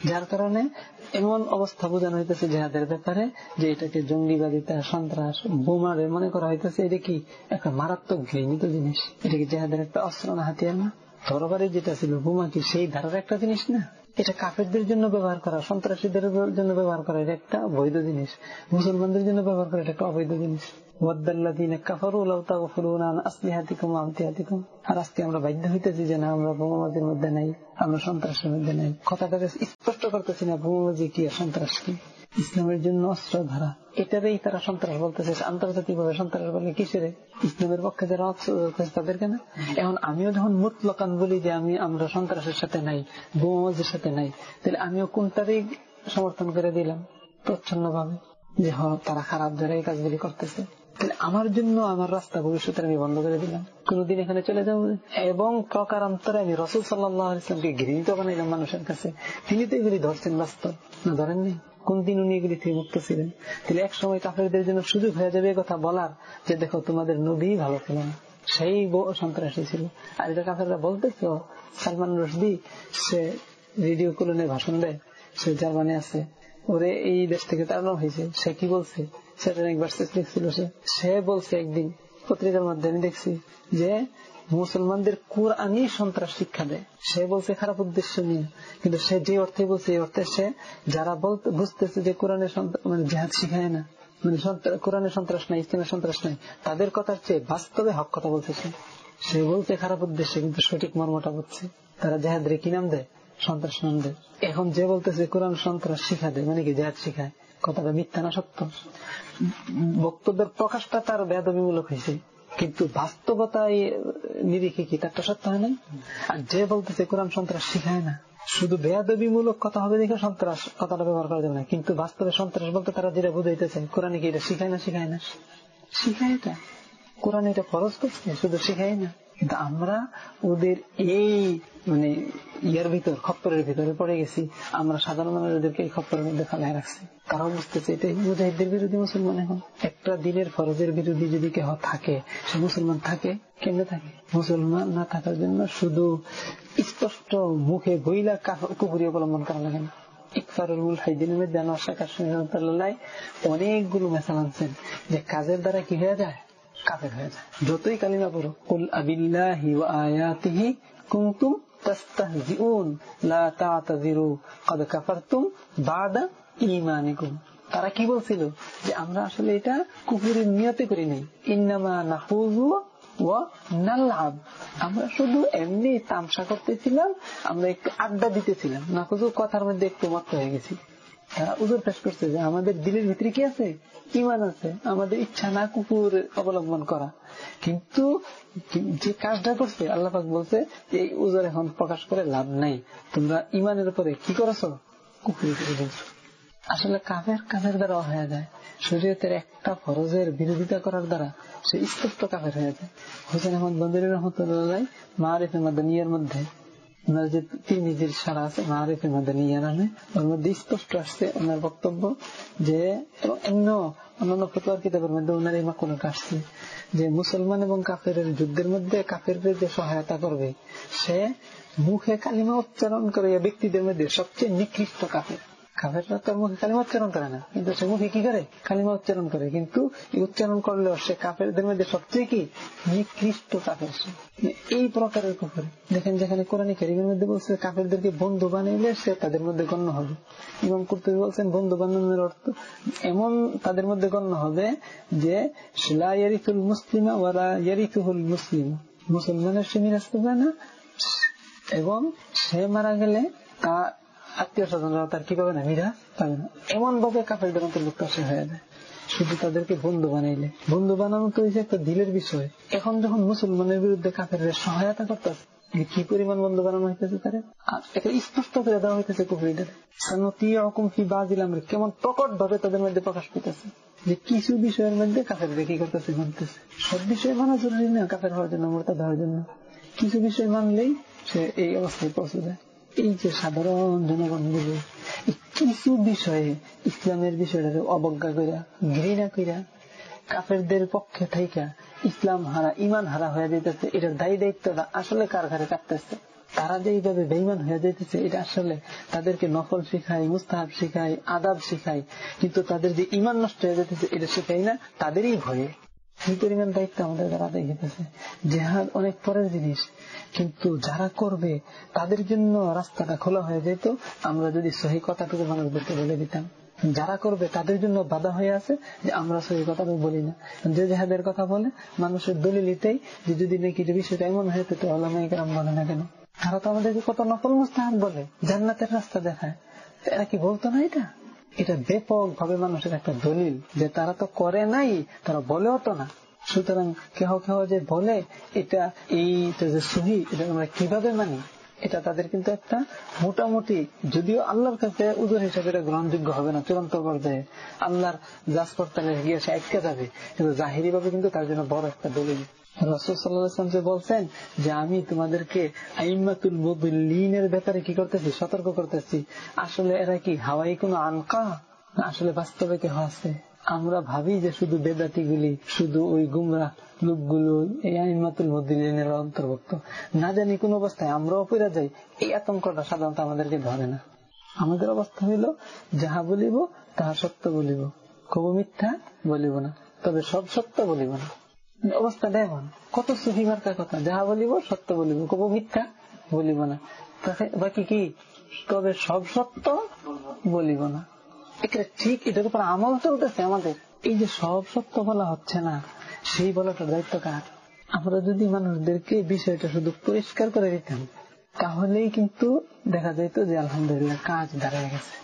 যার কারণে এমন অবস্থা বোঝানো হইতেছে জেহাদের ব্যাপারে যে এটাকে জঙ্গিবাদিতা, সন্ত্রাস বোমারে মনে করা হইতেছে, এটা কি একটা মারাত্মক ঘৃণিত জিনিস? এটা কি জেহাদের একটা অস্ত্র না হাতিয়ার না? তরবারি যেটা ছিল, বোমা কি সেই ধারার একটা জিনিস না? এটা কাফেরদের জন্য ব্যবহার করা, সন্ত্রাসীদের জন্য ব্যবহার করা, এটা একটা বৈধ জিনিস। মুসলমানদের জন্য ব্যবহার করা, এটা একটা অবৈধ জিনিস। বোমাবাজির ইসলামের জন্য অস্ত্র ধারা এটারই তারা সন্ত্রাস বলতেছে। আন্তর্জাতিক ভাবে সন্ত্রাস বলে কিসের? ইসলামের পক্ষে যারা অস্ত্র তাদেরকে না? এখন আমিও যখন মুতলকান বলি যে আমি, আমরা সন্ত্রাসের সাথে নাই বোমাজের সাথে নাই, তাহলে আমিও কোনটারই সমর্থন করে দিলাম? প্রচ্ছন্ন ভাবে যে হ, তারা খারাপ যারা এই কাজগুলি করতেছে। আমার জন্য আমার রাস্তা ভবিষ্যতে আমি বন্ধ করে দিলাম। কোনদিন এখানে চলে যাব। এবং প্রকারান্তরে আমি রসুল সাল্লাহ ইসলামকে ঘৃণিত বানাইলাম মানুষের কাছে। তিনি তো এগুলি ধরছেন বাস্তব। না ধরেননি কোন দিন উনি এগুলি থেকে মুক্ত ছিলেন? তাহলে এক সময় কাফেরদের জন্য সুযোগ হয়ে যাবে কথা বলার যে, দেখো, তোমাদের নবী ভালো ছিল না। সেই সন্ত্রাসী ছিল। আর এটা কাফেররা বলতেছ সালমান রশদি, সে রেডিও কলোনে ভাষণ দেয়। সে জার্মানি আছে। ওরে এই দেশ থেকে তাড়ানো হয়েছে। সে কি বলছে? সেটা একবার লিখছিল সে। সে বলছে একদিন, পত্রিকার মধ্যে আমি দেখছি যে মুসলমানদের কোরআনই সন্ত্রাস শিক্ষা দেয়। সে বলছে খারাপ উদ্দেশ্য নিয়ে। কিন্তু সে যে অর্থে বলছে, এই অর্থে সে যারা বুঝতেছে যে কোরআনে মানে জেহাদ শিখায় না মানে কোরআনে সন্ত্রাস নাই ইসলামের সন্ত্রাস নাই, তাদের কথার চেয়ে বাস্তবে হক কথা বলতেছে সে। বলছে খারাপ উদ্দেশ্যে, কিন্তু সঠিক মর্মটা বলছে তারা জেহাদের কি নাম দেয়? সন্ত্রাস নাম এখন যে বলতেছে কোরআন সন্ত্রাস শিখা দেয় মানে কি জেহাদ শিখায়? কথাটা মিথ্যা না সত্য? বক্তব্যের প্রকাশটা তার বেদবিমূলক হয়েছে। কিন্তু বাস্তবতায় নিরিখে কি? তারটা সত্য হয় না আর যে বলতেছে কোরআন সন্ত্রাস শিখায় না, শুধু বেয়াদবিমূলক কথা হবে দেখে সন্ত্রাস কথাটা ব্যবহার করা যাবে না। কিন্তু বাস্তবে সন্ত্রাস বলতে তারা যেটা বুঝাইতেছে, কোরআনে কি এটা শিখায় না শিখায় না? শিখায় এটা? কোরআন এটা ফরজ করছে? শুধু শিখায় না? কিন্তু আমরা ওদের এই মানে ইয়ার ভিতর, খপ্পরের ভিতরে পড়ে গেছি। আমরা সাধারণ মানুষ ওদেরকে এই খপ্পরের মধ্যে ফেলায় রাখছি। তারাও বুঝতেছে এটাই মুজাহিদের বিরোধী মুসলমান এখন। একটা দিনের ফরজের বিরোধী যদি কেউ থাকে, সে মুসলমান থাকে, কেমনে থাকে? মুসলমান না থাকার জন্য শুধু স্পষ্ট মুখে বইলা কুকুরি অবলম্বন করা লাগে না। অনেকগুলো মেসাল আনছেন যে কাজের দ্বারা কি হয়ে যায়? কাফের হয়ে যায়। যতই কালিমা পড়ো কুল আবিল্লাহি ওয়া আয়াতিহি কুনতুম তাস্তাহজিউন, লা তা'তাযিরু ক্বাদ কাফারতুম বাদা ঈমানিকুম। তারা কি বলছিল? যে আমরা আসলে এটা কুফুরের নিয়তে করি নাই। ইন্নামা নাহুযু ওয়া নালআব আমরা শুধু এমনি তামসা করতেছিলাম, আমরা একটু আড্ডা দিতেছিলাম। নাহুযু কথার মধ্যে একটু মত হয়ে গেছি। উজোর পেশ করছে যে আমাদের দিলের ভিতরে কি আছে? ইমান আছে। আমাদের ইচ্ছা না কুকুর অবলম্বন করা। কিন্তু যে কাজটা করছে আল্লাহাক বলছে, এই উজোর এখন প্রকাশ করে লাভ নাই। তোমরা ইমানের উপরে কি করেছ? কুকুর আসলে কাফের কাফের দ্বারা হয়ে যায়। শরীয়তের একটা ফরজের বিরোধিতা করার দ্বারা সে স্পষ্ট কাফের হয়ে যায়। হোসেন আহমদ বন্দর রহমতুল্লাহ মারিফে মাদানিয়ার মধ্যে তিরমিজির সারা আছে মাদানিয়া নামে ওর মধ্যে স্পষ্ট আসছে ওনার বক্তব্য যে অন্য অন্যান্য ফতোয়ার কিতাবের মধ্যে ওনার এই মাকুলটা আসছে যে, মুসলমান এবং কাফের যুদ্ধের মধ্যে কাফের যে সহায়তা করবে, সে মুখে কালিমা উচ্চারণ করে ব্যক্তিদের মধ্যে সবচেয়ে নিকৃষ্ট কাফের। কাফেররা তার মুখে কালিমা উচ্চারণ করে না। কিন্তু সে মুখে কি করে? কালিমা উচ্চারণ করে। কিন্তু উচ্চারণ করলেও সে কাফেরদের মধ্যে সবচেয়ে কি? নিকৃষ্ট কাফের এই প্রকারের কুফুর। দেখেন যেখানে কোরআন কারিমের মধ্যে বলছে, কাফেরদেরকে বন্ধু বানাইলে সে তাদের মধ্যে গণ্য হবে। ইমাম কুর্তুবি বলছেন, বন্ধু বানানোর অর্থ এমন তাদের মধ্যে গণ্য হবে যে শিলা ইয়ারিফুল মুসলিমা ওরা ইয়ারিফুল মুসলিম। মুসলমানের সে মিরাজ করবে না। এবং সে মারা গেলে তা আত্মীয় স্বজনরা তার কি পাবে না মিরা পাবে না? এমন ভাবে কাফেরদের অন্তর্ভুক্ত সে হয়ে যায়। শুধু তাদেরকে বন্ধু বানাইলে। বন্ধু বানানো তো একটা দিলের বিষয়। এখন যখন মুসলমানের বিরুদ্ধে কাফের সহায়তা করতেছে কি পরিমাণ বন্ধু বানানো হইতেছে তারা? এটা স্পষ্ট করে দেওয়া হইতেছে কুফরিদের। কেমন প্রকট ভাবে তাদের মধ্যে প্রকাশ পেতেছে যে কিছু বিষয়ের মধ্যে কাফের কি করতেছে, মানতেছে। সব বিষয় মানা জরুরি না কাফের হওয়ার জন্য মোরতা দেওয়ার জন্য। কিছু বিষয় মানলেই সে এই অবস্থায় পৌঁছে যায়। এই যে সাধারণ জনগণ বুঝে কিছু বিষয়ে ইসলামের বিষয়টা অবজ্ঞা কইরা, ঘৃণা কইরা, কাফেরদের পক্ষে থাইকা ইসলাম হারা ইমান হারা হয়ে যেতেছে এটার দায়ী দায়িত্বটা আসলে কার ঘরে কাটতেছে তারা যে এইভাবে বেইমান হয়ে যেতেছে এটা আসলে তাদেরকে নকল শিখায়, মুস্তাহাব শিখায়, আদাব শিখায়, কিন্তু তাদের যে ইমান নষ্ট হয়ে যেতেছে এটা শিখাই না, তাদেরই ভয়ে। কি পরিমাণ দায়িত্ব আমাদের আদায় হইতেছে। জেহাদ অনেক পরের জিনিস, কিন্তু যারা করবে, তাদের জন্য রাস্তাটা খোলা হয়ে যেত। আমরা যদি সহি কথাটুকু মানুষদেরকে বলে দিতাম। যারা করবে, তাদের জন্য বাধা হয়ে আছে যে আমরা সহি কথাটুকু বলি না। যে জেহাদের কথা বলে, মানুষের দলিলিতেই যে যদি নাকি বিষয়টা এমন হয়ে তো আলামাইকার বলে না কেন? তারা তো আমাদেরকে কত নকল মুস্তাহাব বলে, জান্নাতের রাস্তা দেখায়। এরা কি বলতো না এটা? এটা ব্যাপক ভাবে মানুষের একটা দলিল যে তারা তো করে নাই, তারা বলেও তো না। সুতরাং কেহ কেহ যে বলে, এটা এই যে সহি, এটা আমরা কীভাবে মানি? এটা তাদের কিন্তু একটা মোটামুটি, যদিও আল্লাহর কাছে উদর হিসাবে এটা গ্রহণযোগ্য হবে না, চূড়ান্ত পর্যায়ে। আল্লাহর জাজ গিয়ে সে আটকে যাবে, কিন্তু জাহিরি ভাবে কিন্তু তার জন্য বড় একটা দলিল। যে বলছেন যে আমি তোমাদেরকে ব্যাপারে কি করতেছি? সতর্ক করতেছি। আসলে এরা কি হাওয়াই কোন আনকা আসলে বাস্তবে আছে। আমরা ভাবি যে শুধু বেদাতি গুলি শুধু ওই গুমরা লোকগুলো এই আইমাতুল মুদিনের অন্তর্ভুক্ত। না জানি কোন অবস্থায় আমরাও পড়ে যাই, এই আতঙ্কটা সাধারণত আমাদেরকে ধরে না। আমাদের অবস্থা হইল, যাহা বলিব, তাহা সত্য বলিব। কব মিথ্যা বলিব না, তবে সব সত্য বলিব না। অবস্থা দেখুন কত সুফি মার্কার কথা, যাহা বলিব সত্য বলিব, কব মিথ্যা বলিব না। বাকি কি? তবে সব সত্য বলিব না। এটা ঠিক, এটার উপর আমল চলতেছে আমাদের। এই যে সব সত্য বলা হচ্ছে না, সেই বলাটার দায়িত্ব কার? আমরা যদি মানুষদেরকে বিষয়টা শুধু পরিষ্কার করে দিতাম, তাহলেই কিন্তু দেখা যেত যে আলহামদুলিল্লাহ কাজ দাঁড়িয়ে গেছে।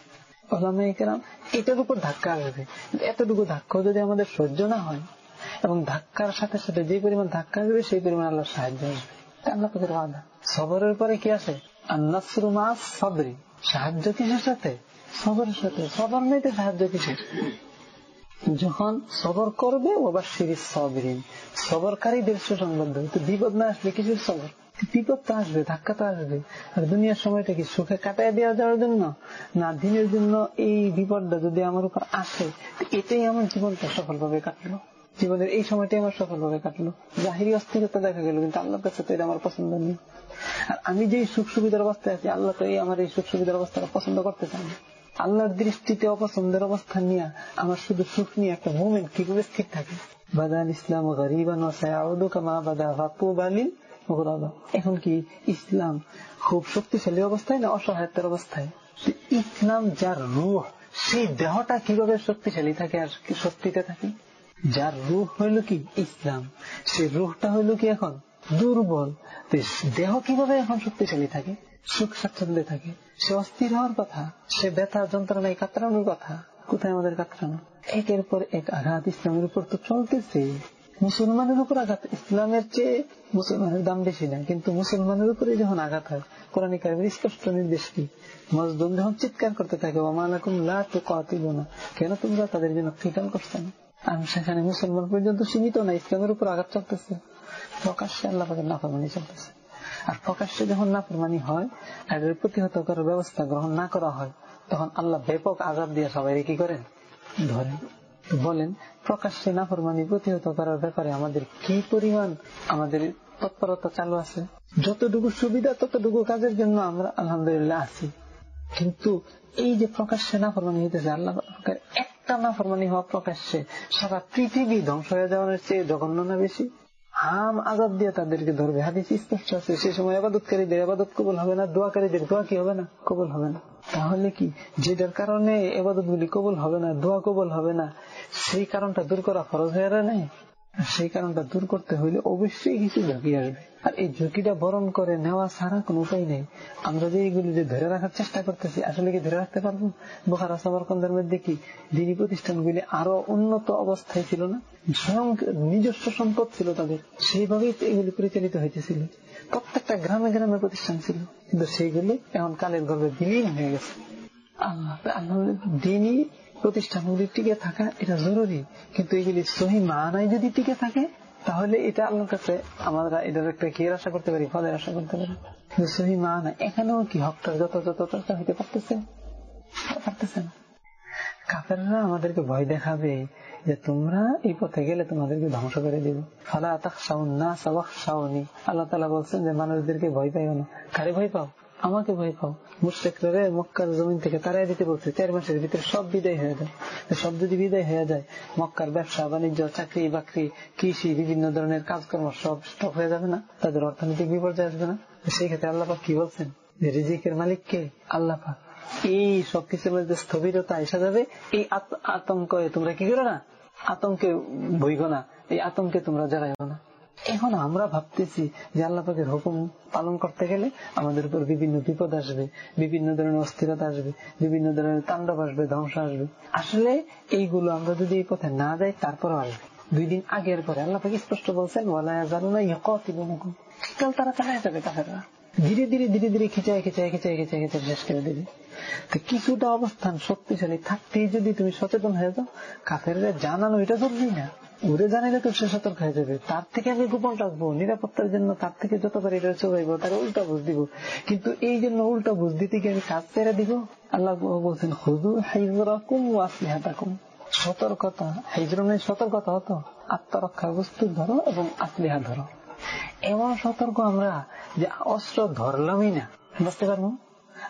এটার উপর ধাক্কা আসবে এতটুকু ধাক্কা যদি আমাদের সহ্য না হয় এবং ধাক্কার সাথে সাথে যে পরিমাণ ধাক্কা আসবে সেই পরিমাণ আল্লাহ সাহায্য আসবে। আল্লাহ পাকের বাধা সবরের পরে কি আছে? সাহায্য কিসের সাথে? সবরের সাথে। সবর মেয়েতে সাহায্য কিসের? যখন সবর করবে ওবার সিরিজ সবরিন সবরকারীদের সুসংবদ্ধ তো বিপদ না আসলে কিছুর সবর? বিপদ তো আসবে, ধাক্কা তো আসবে। আর দুনিয়ার সময়টা কি সুখে কাটাই দেওয়া যাওয়ার জন্য? না, দিনের জন্য এই বিপদটা যদি আমার উপর আসে এটাই আমার জীবনটা সফলভাবে কাটলো। জীবনের এই সময়টাই আমার সফলভাবে কাটলো। জাহিরি অস্থিরতা দেখা গেল, কিন্তু আল্লাহর কাছে তো এটা আমার পছন্দ নেই। আর আমি যে সুখ সুবিধার অবস্থায় আছি, আল্লাহ তো এই আমার এই সুখ সুবিধার অবস্থাটা পছন্দ করতে চান আল্লাহর দৃষ্টিতে অপছন্দের অবস্থান নিয়ে, আমার শুধু সুখ নিয়ে একটা মুভমেন্ট কীভাবে স্থির থাকে? বাদান ইসলাম এখন কি ইসলাম খুব শক্তিশালী অবস্থায় না অসহায়তার অবস্থায়? ইসলাম যার রুহ, সেই দেহটা কীভাবে শক্তিশালী থাকে আর শক্তিতে থাকে? যার রুহ হইল কি? ইসলাম। সেই রুহটা হইল কি এখন? দুর্বল। দেহ কীভাবে এখন শক্তিশালী থাকে? সুখ স্বাচ্ছন্দ্যে থাকে? সে অস্থির হওয়ার কথা? সে ব্যথা যন্ত্রণায় কাতরানোর কথা? কোথায় আমাদের কাতরানো? একের পর এক আঘাত ইসলামের উপর তো চলতেছে। মুসলমানের উপর আঘাত ইসলামের চেয়ে মুসলমানের দাম বেশি না। কিন্তু মুসলমানের উপরে যখন আঘাত হয়, কোরআন কারিমের স্পষ্ট নির্দেশ কি? মজদুম যখন চিৎকার করতে থাকে ওমানাকুম লা তো কাতিল না কেন তোমরা তাদের জন্য ফিটাল করছে না? আমি সেখানে মুসলমান পর্যন্ত সীমিত না ইসলামের উপর আঘাত চলতেছে। প্রকাশ্যে আল্লাহ নাফরমানি চলতেছে। আর প্রকাশ্যে যখন নাফরমানি হয়, আর এর প্রতিহত করার ব্যবস্থা গ্রহণ না করা হয়, তখন আল্লাহ ব্যাপক আজাদ দিয়ে সবাই কি করেন? ধরেন। বলেন, প্রকাশ্যে নাফরমানি প্রতিহত করার ব্যাপারে আমাদের কি পরিমাণ আমাদের তৎপরতা চালু আছে? যতটুকু সুবিধা, ততটুকু কাজের জন্য আমরা আলহামদুলিল্লাহ আছি। কিন্তু এই যে প্রকাশ্যে নাফরমানি হইতেছে, আল্লাহ একটা নাফরমানি হওয়া প্রকাশ্যে সারা পৃথিবী ধ্বংস হয়ে যাওয়ার চেয়ে জঘন্য না বেশি? হাম আজাদ দিয়ে তাদেরকে ধরবে। হাদিস স্পষ্ট আছে, সে সময় আবাদতকারীদের আবাদত কবল হবে না, দোয়াকারীদের দোয়া কি হবে না? কবল হবে না। তাহলে কি? যেটার কারণে এবাদত গুলি কবল হবে না, দোয়া কবল হবে না, সেই কারণটা দূর করা ফরজ হয়ে নাই? সেই কারণটা দূর করতে হইলে অবশ্যই কিছু ঝুঁকি আসবে। আর এই ঝুঁকিটা বরণ করে নেওয়া ছাড়া কোন উপায় নেই। আমরা যে এইগুলি যে ধরে রাখার চেষ্টা করতেছি, আসলে কি ধরে রাখতে পারব? বোখারা সামারকন্দের মধ্যে কি দিনী প্রতিষ্ঠানগুলি আরও উন্নত অবস্থায় ছিল না? স্বয়ং নিজস্ব সম্পদ ছিল তাদের। সেইভাবেই এগুলি পরিচালিত হইতেছিল। প্রত্যেকটা গ্রামে গ্রামে প্রতিষ্ঠান ছিল। কিন্তু সেইগুলি এখন কালের গর্বে বিলীন হয়ে গেছে। আল্লাহ আল্লাহ দিনই প্রতিষ্ঠানগুলি টিকে থাকা এটা জরুরি। কিন্তু এগুলি সহি মানায় যদি টিকে থাকে, তাহলে এটা আল্লাহর কাছে আমরা এটার একটা কি আশা করতে পারি ফলের আশা করতে পারি। সহি মানা, এখানেও কি হকটার যথাযথ চর্চা হইতে পারতেছে? পারতেছে না। কাপেররা আমাদেরকে ভয় দেখাবে যে তোমরা এই পথে গেলে তোমাদেরকে ধ্বংস করে দিব। ফালা আল্লাহ বলছেন যে, মানুষদেরকে ভয় পাইও না। কারে ভয় পাও? আমাকে ভয় পাও। মুশ্রেকরে মক্কার জমিন থেকে তারাই দিতে বলছে, চার মাসের ভিতরে সব বিদায় হয়ে যায়। সব যদি বিদায় হয়ে যায়, মক্কার ব্যবসা, বাণিজ্য, চাকরি, বাকরি, কৃষি, বিভিন্ন ধরনের কাজকর্ম সব স্টপ হয়ে যাবে না, তাদের অর্থনৈতিক বিপর্যয় আসবে না। সেই ক্ষেত্রে আল্লাপাক কি বলছেন? রিজিকের মালিক কে আল্লাপাক এই সবকিছুর মধ্যে স্থবিরতা এসে যাবে। এই আতঙ্ক তোমরা কি করো না? আতঙ্কে বইগ না। এই আতঙ্কে তোমরা জড়াইব না। এখন আমরা ভাবতেছি যে আল্লাহ পাকের হুকুম পালন করতে গেলে আমাদের উপর বিভিন্ন বিপদ আসবে, বিভিন্ন ধরনের অস্থিরতা আসবে, বিভিন্ন ধরনের তাণ্ডব আসবে, ধ্বংস আসবে। আসলে এইগুলো আমরা যদি এই পথে না যাই, তারপরও আসবে। দুই দিন আগের পরে আল্লাহ পাকে স্পষ্ট বলছেন বলা জানো না কাল তারা চালায় যাবে কাফেররা। ধীরে ধীরে ধীরে ধীরে খিচায় খিচায় খিচায় খিচায় খিচায় শেষ করে দেবে। তো কিছুটা অবস্থান শক্তিশালী থাকতেই যদি তুমি সচেতন হয়ে যাও কাফের জানানো এটা জরুরি না। উড়ে জানাইলে তো সে সতর্ক হয়ে যাবে। তার থেকে আমি গোপন রাখব নিরাপত্তার জন্য তার থেকে যত পারি এটা চোখাইবো তার উল্টা বুঝ দিব। কিন্তু এই জন্য উল্টা বুঝ দিতে গিয়ে আমি কাজ ছেড়ে দিব। আল্লাহ বলছেন হুজু হাইজরাকুম ওয়াসলিহাতাকুম সতর্কতা হাইজরনের সতর্কতা হতো। আত্মরক্ষার বস্তু ধরো এবং আসলিহা ধরো। এমন সতর্ক আমরা যে অস্ত্র ধরলামই না। বুঝতে পারব?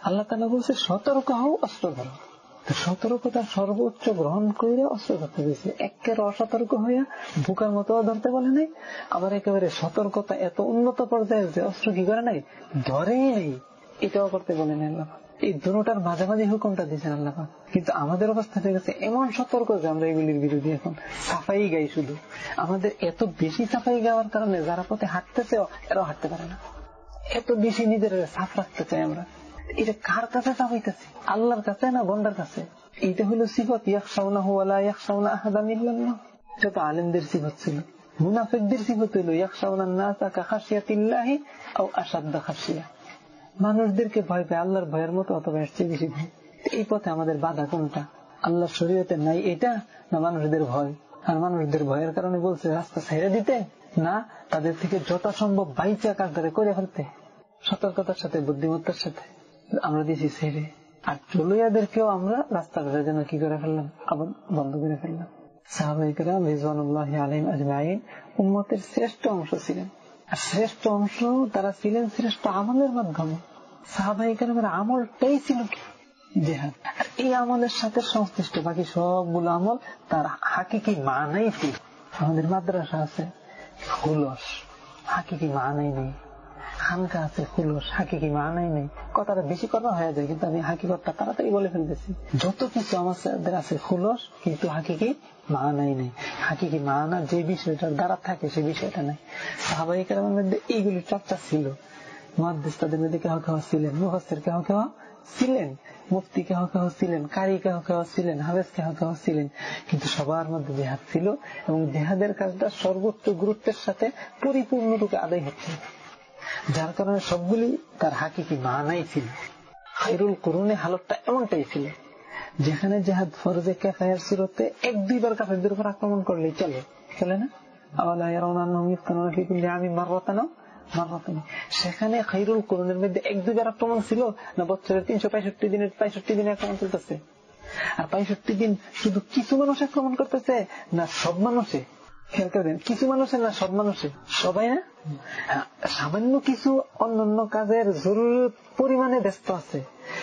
আল্লাহ তালা বলছে, সতর্ক হও, অস্ত্র ধরো। সতর্কতা সর্বোচ্চ গ্রহণ করে অস্ত্র ধরতে দিয়েছে। একের অসতর্ক হইয়া বুকার মতো ধরতে বলে নাই। আবার একেবারে সতর্কতা এত উন্নত পর্যায়ে যে অস্ত্র কি করে নাই? ধরেই নেই। এটাও করতে বলে নাই আল্লাহ এই দুটার মাঝামাঝি হুকুমটা দিয়েছেন আল্লাহ কিন্তু আমাদের অবস্থা হয়ে গেছে এমন সতর্ক যে আমরা এগুলির বিরোধী এখন সাফাই গাই শুধু। আমাদের এত বেশি সাফাই গাওয়ার কারণে যারা পথে হাঁটতেছে এরাও হাঁটতে পারে না। এত বেশি নিজের সাফ রাখতে চাই আমরা। এটা কার কাছে চাপাইতেছে আল্লাহর কাছে না বন্দার কাছে? এইটা হলো সিফত ইয়াকসাউনা হুয়ালা ইয়াকসাউনা আহাদান ইল্লাল্লাহ এটা তো আলেমদের সিফত ছিল। মুনাফিকদের সিফত হলো ইয়াকসাউনা নাসা কাখাশিয়াতিল্লাহি আও আসাদ্দা খাসিয়া মানুষদেরকে ভয় পায় আল্লাহর ভয়ের মতো অথবা এর বেশি ভয়। এই পথে আমাদের বাধা কোনটা? আল্লাহ শরীয়তে নাই এটা না মানুষদের ভয়? আর মানুষদের ভয়ের কারণে বলছে, রাস্তা ছেড়ে দিতে না, তাদের থেকে যথাসম্ভব বাইচা কাজদারে করে ফেলতে। সতর্কতার সাথে, বুদ্ধিমত্তার সাথে। আমরা দিয়েছি ছেড়ে। আর চলুয়াদেরকেও আমরা রাস্তাঘাটে যেন কি করে ফেললাম? আবার বন্ধ করে ফেললাম। কি? আর এই আমলের সাথে সংশ্লিষ্ট বাকি সবগুলো আমল তার হাকিকি মানাই ছিল আমাদের মাদ্রাসা আছে হুলস হাকিকি মানাই নেই। খানকা আছে হুলস হাকিকি মানাই নেই। কথাটা বেশি কথা হয়ে যায়, কিন্তু আমি হাকিকতটা তাড়াতাড়ি বলে ফেলতেছি। যত কিছু আমাদের আছে হুলস কিন্তু হাকিকি মানাই নেই। হাকিকি মানা যে বিষয়টার দ্বারা থাকে সেই বিষয়টা নাই। সাহাবাহিকের মধ্যে এইগুলি চর্চা ছিল। মহাদেশ মধ্যে কেহ কেহ ছিলেন মুহসের কেহ কেহ ছিলেন, মুফতি কেহ কেহ ছিলেন, কারি কেহ কেহ ছিলেন হাবেজ কেহ কেহ ছিলেন। কিন্তু সবার মধ্যে জেহাদ ছিল এবং জেহাদের কাজটা সর্বোচ্চ গুরুত্বের সাথে পরিপূর্ণরূপে আদায় হচ্ছে। যার কারণে সবগুলি তার হাকিকি মানাই ছিল। খাইরুল করুনে হালতটা এমনটাই ছিল, যেখানে জেহাদ ফরজে কেফায়ের সুরতে এক দুইবার কাফেরদের উপর আক্রমণ করলেই চলে। চলে না? সেখানে খাইরুল করুনের মধ্যে এক দুইবার আক্রমণ ছিল না বছরের তিনশো পঁয়ষট্টি দিনের, পঁয়ষট্টি দিনে আক্রমণ চলতেছে। আর পঁয়ষট্টি দিন শুধু কিছু মানুষ আক্রমণ করতেছে না, সব মানুষে খেয়াল করবেন কিছু মানুষের না, সব মানুষের সবাই না? সামান্য কিছু অন্যান্য কাজের জরুরি পরিমাণে ব্যস্ত আছে।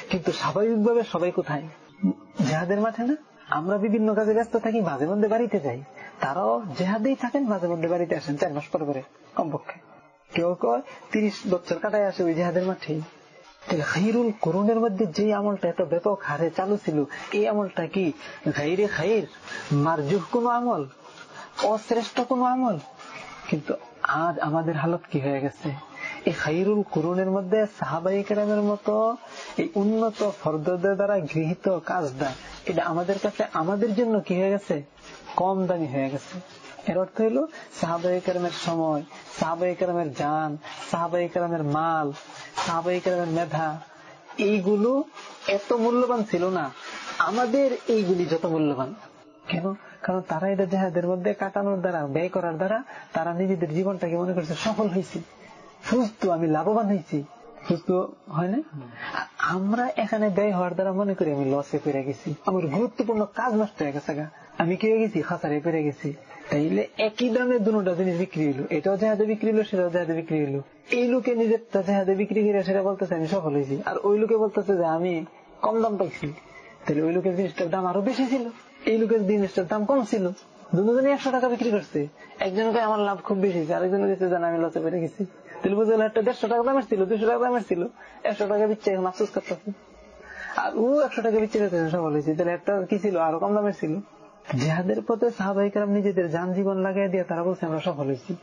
কিন্তু স্বাভাবিকভাবে সবাই কোথায়? জেহাদের মাঠে না, আমরা বিভিন্ন কাজে ব্যস্ত থাকি, মাঝে মধ্যে বাড়িতে যাই। তারাও জেহাদেই থাকেন, মাঝে মধ্যে বাড়িতে আসেন, চার মাস পরে পরে কমপক্ষে। কেউ কেউ তিরিশ বছর কাটায় আসে ওই জেহাদের মাঠেই খাইরুল করুণের মধ্যে যে আমলটা এত ব্যাপক হারে চালু ছিল, এই আমলটা কি খাইরে খাইর মারজুহ কোন আমল? অশ্রেষ্ঠ কোন আমল। কিন্তু আজ আমাদের হালত কি হয়ে গেছে? এই খাইরুল করুনের মধ্যে সাহাবাই কেরামের মতো এই উন্নত ফর্দদের দ্বারা গৃহীত কাজটা, এটা আমাদের কাছে আমাদের জন্য কি হয়ে গেছে? কম দামি হয়ে গেছে। এর অর্থ হইল সাহাবাই কেরামের সময়, সাহাবাই কেরামের যান সাহাবাই কেরামের মাল, সাহাবাই কেরামের মেধা, এইগুলো এত মূল্যবান ছিল না। আমাদের এইগুলি যত মূল্যবান। কেন? কারণ তারা এটা জেহাদের মধ্যে কাটানোর দ্বারা, ব্যয় করার দ্বারা তারা নিজেদের জীবনটাকে মনে করছে সফল হয়েছে। সুস্থ, আমি লাভবান হয়েছি। সুস্থ হয় না? আমরা এখানে ব্যয় হওয়ার দ্বারা মনে করি আমি লসে পেরে গেছি। আমার গুরুত্বপূর্ণ কাজ নষ্ট হয়ে গেছে আমি কি হয়ে গেছি? খাসারে পেরে গেছি। তাইলে একই দামে দুটা জিনিস বিক্রি হইল। এটাও জাহাজে বিক্রি হলো সেটাও জাহাজে বিক্রি হইল। এই লোকে নিজের জাহাজে বিক্রি করে সেটা বলতেছে আমি সফল হয়েছি। আর ওই লোকে বলতেছে যে আমি কম দাম পাইছি। তাহলে ওই লোকের জিনিসটার দাম আরও বেশি ছিল। এই লোকের জিনিসটার দাম কম ছিল। দুজনে একশো টাকা বিক্রি করছে। একজনকে আমার লাভ খুব বেশি আরেকজন গেছে জানা, আমি লসে পেরে গেছি। বুঝে একটা দেড়শো টাকা দামের ছিল, দুশো টাকা দামের ছিল। একশো টাকা বিচ্ছে এখন আফসোস করতেছে। আর ও একশো টাকা বিচ্ছে সফল হয়েছে। তাহলে একটা কি ছিল? আরও কম দামের ছিল। জেহাদের পথে সাহাবাহিকরাম নিজেদের যান জীবন লাগাই দিয়ে, তারা বলছে, আমরা সফল হয়েছি।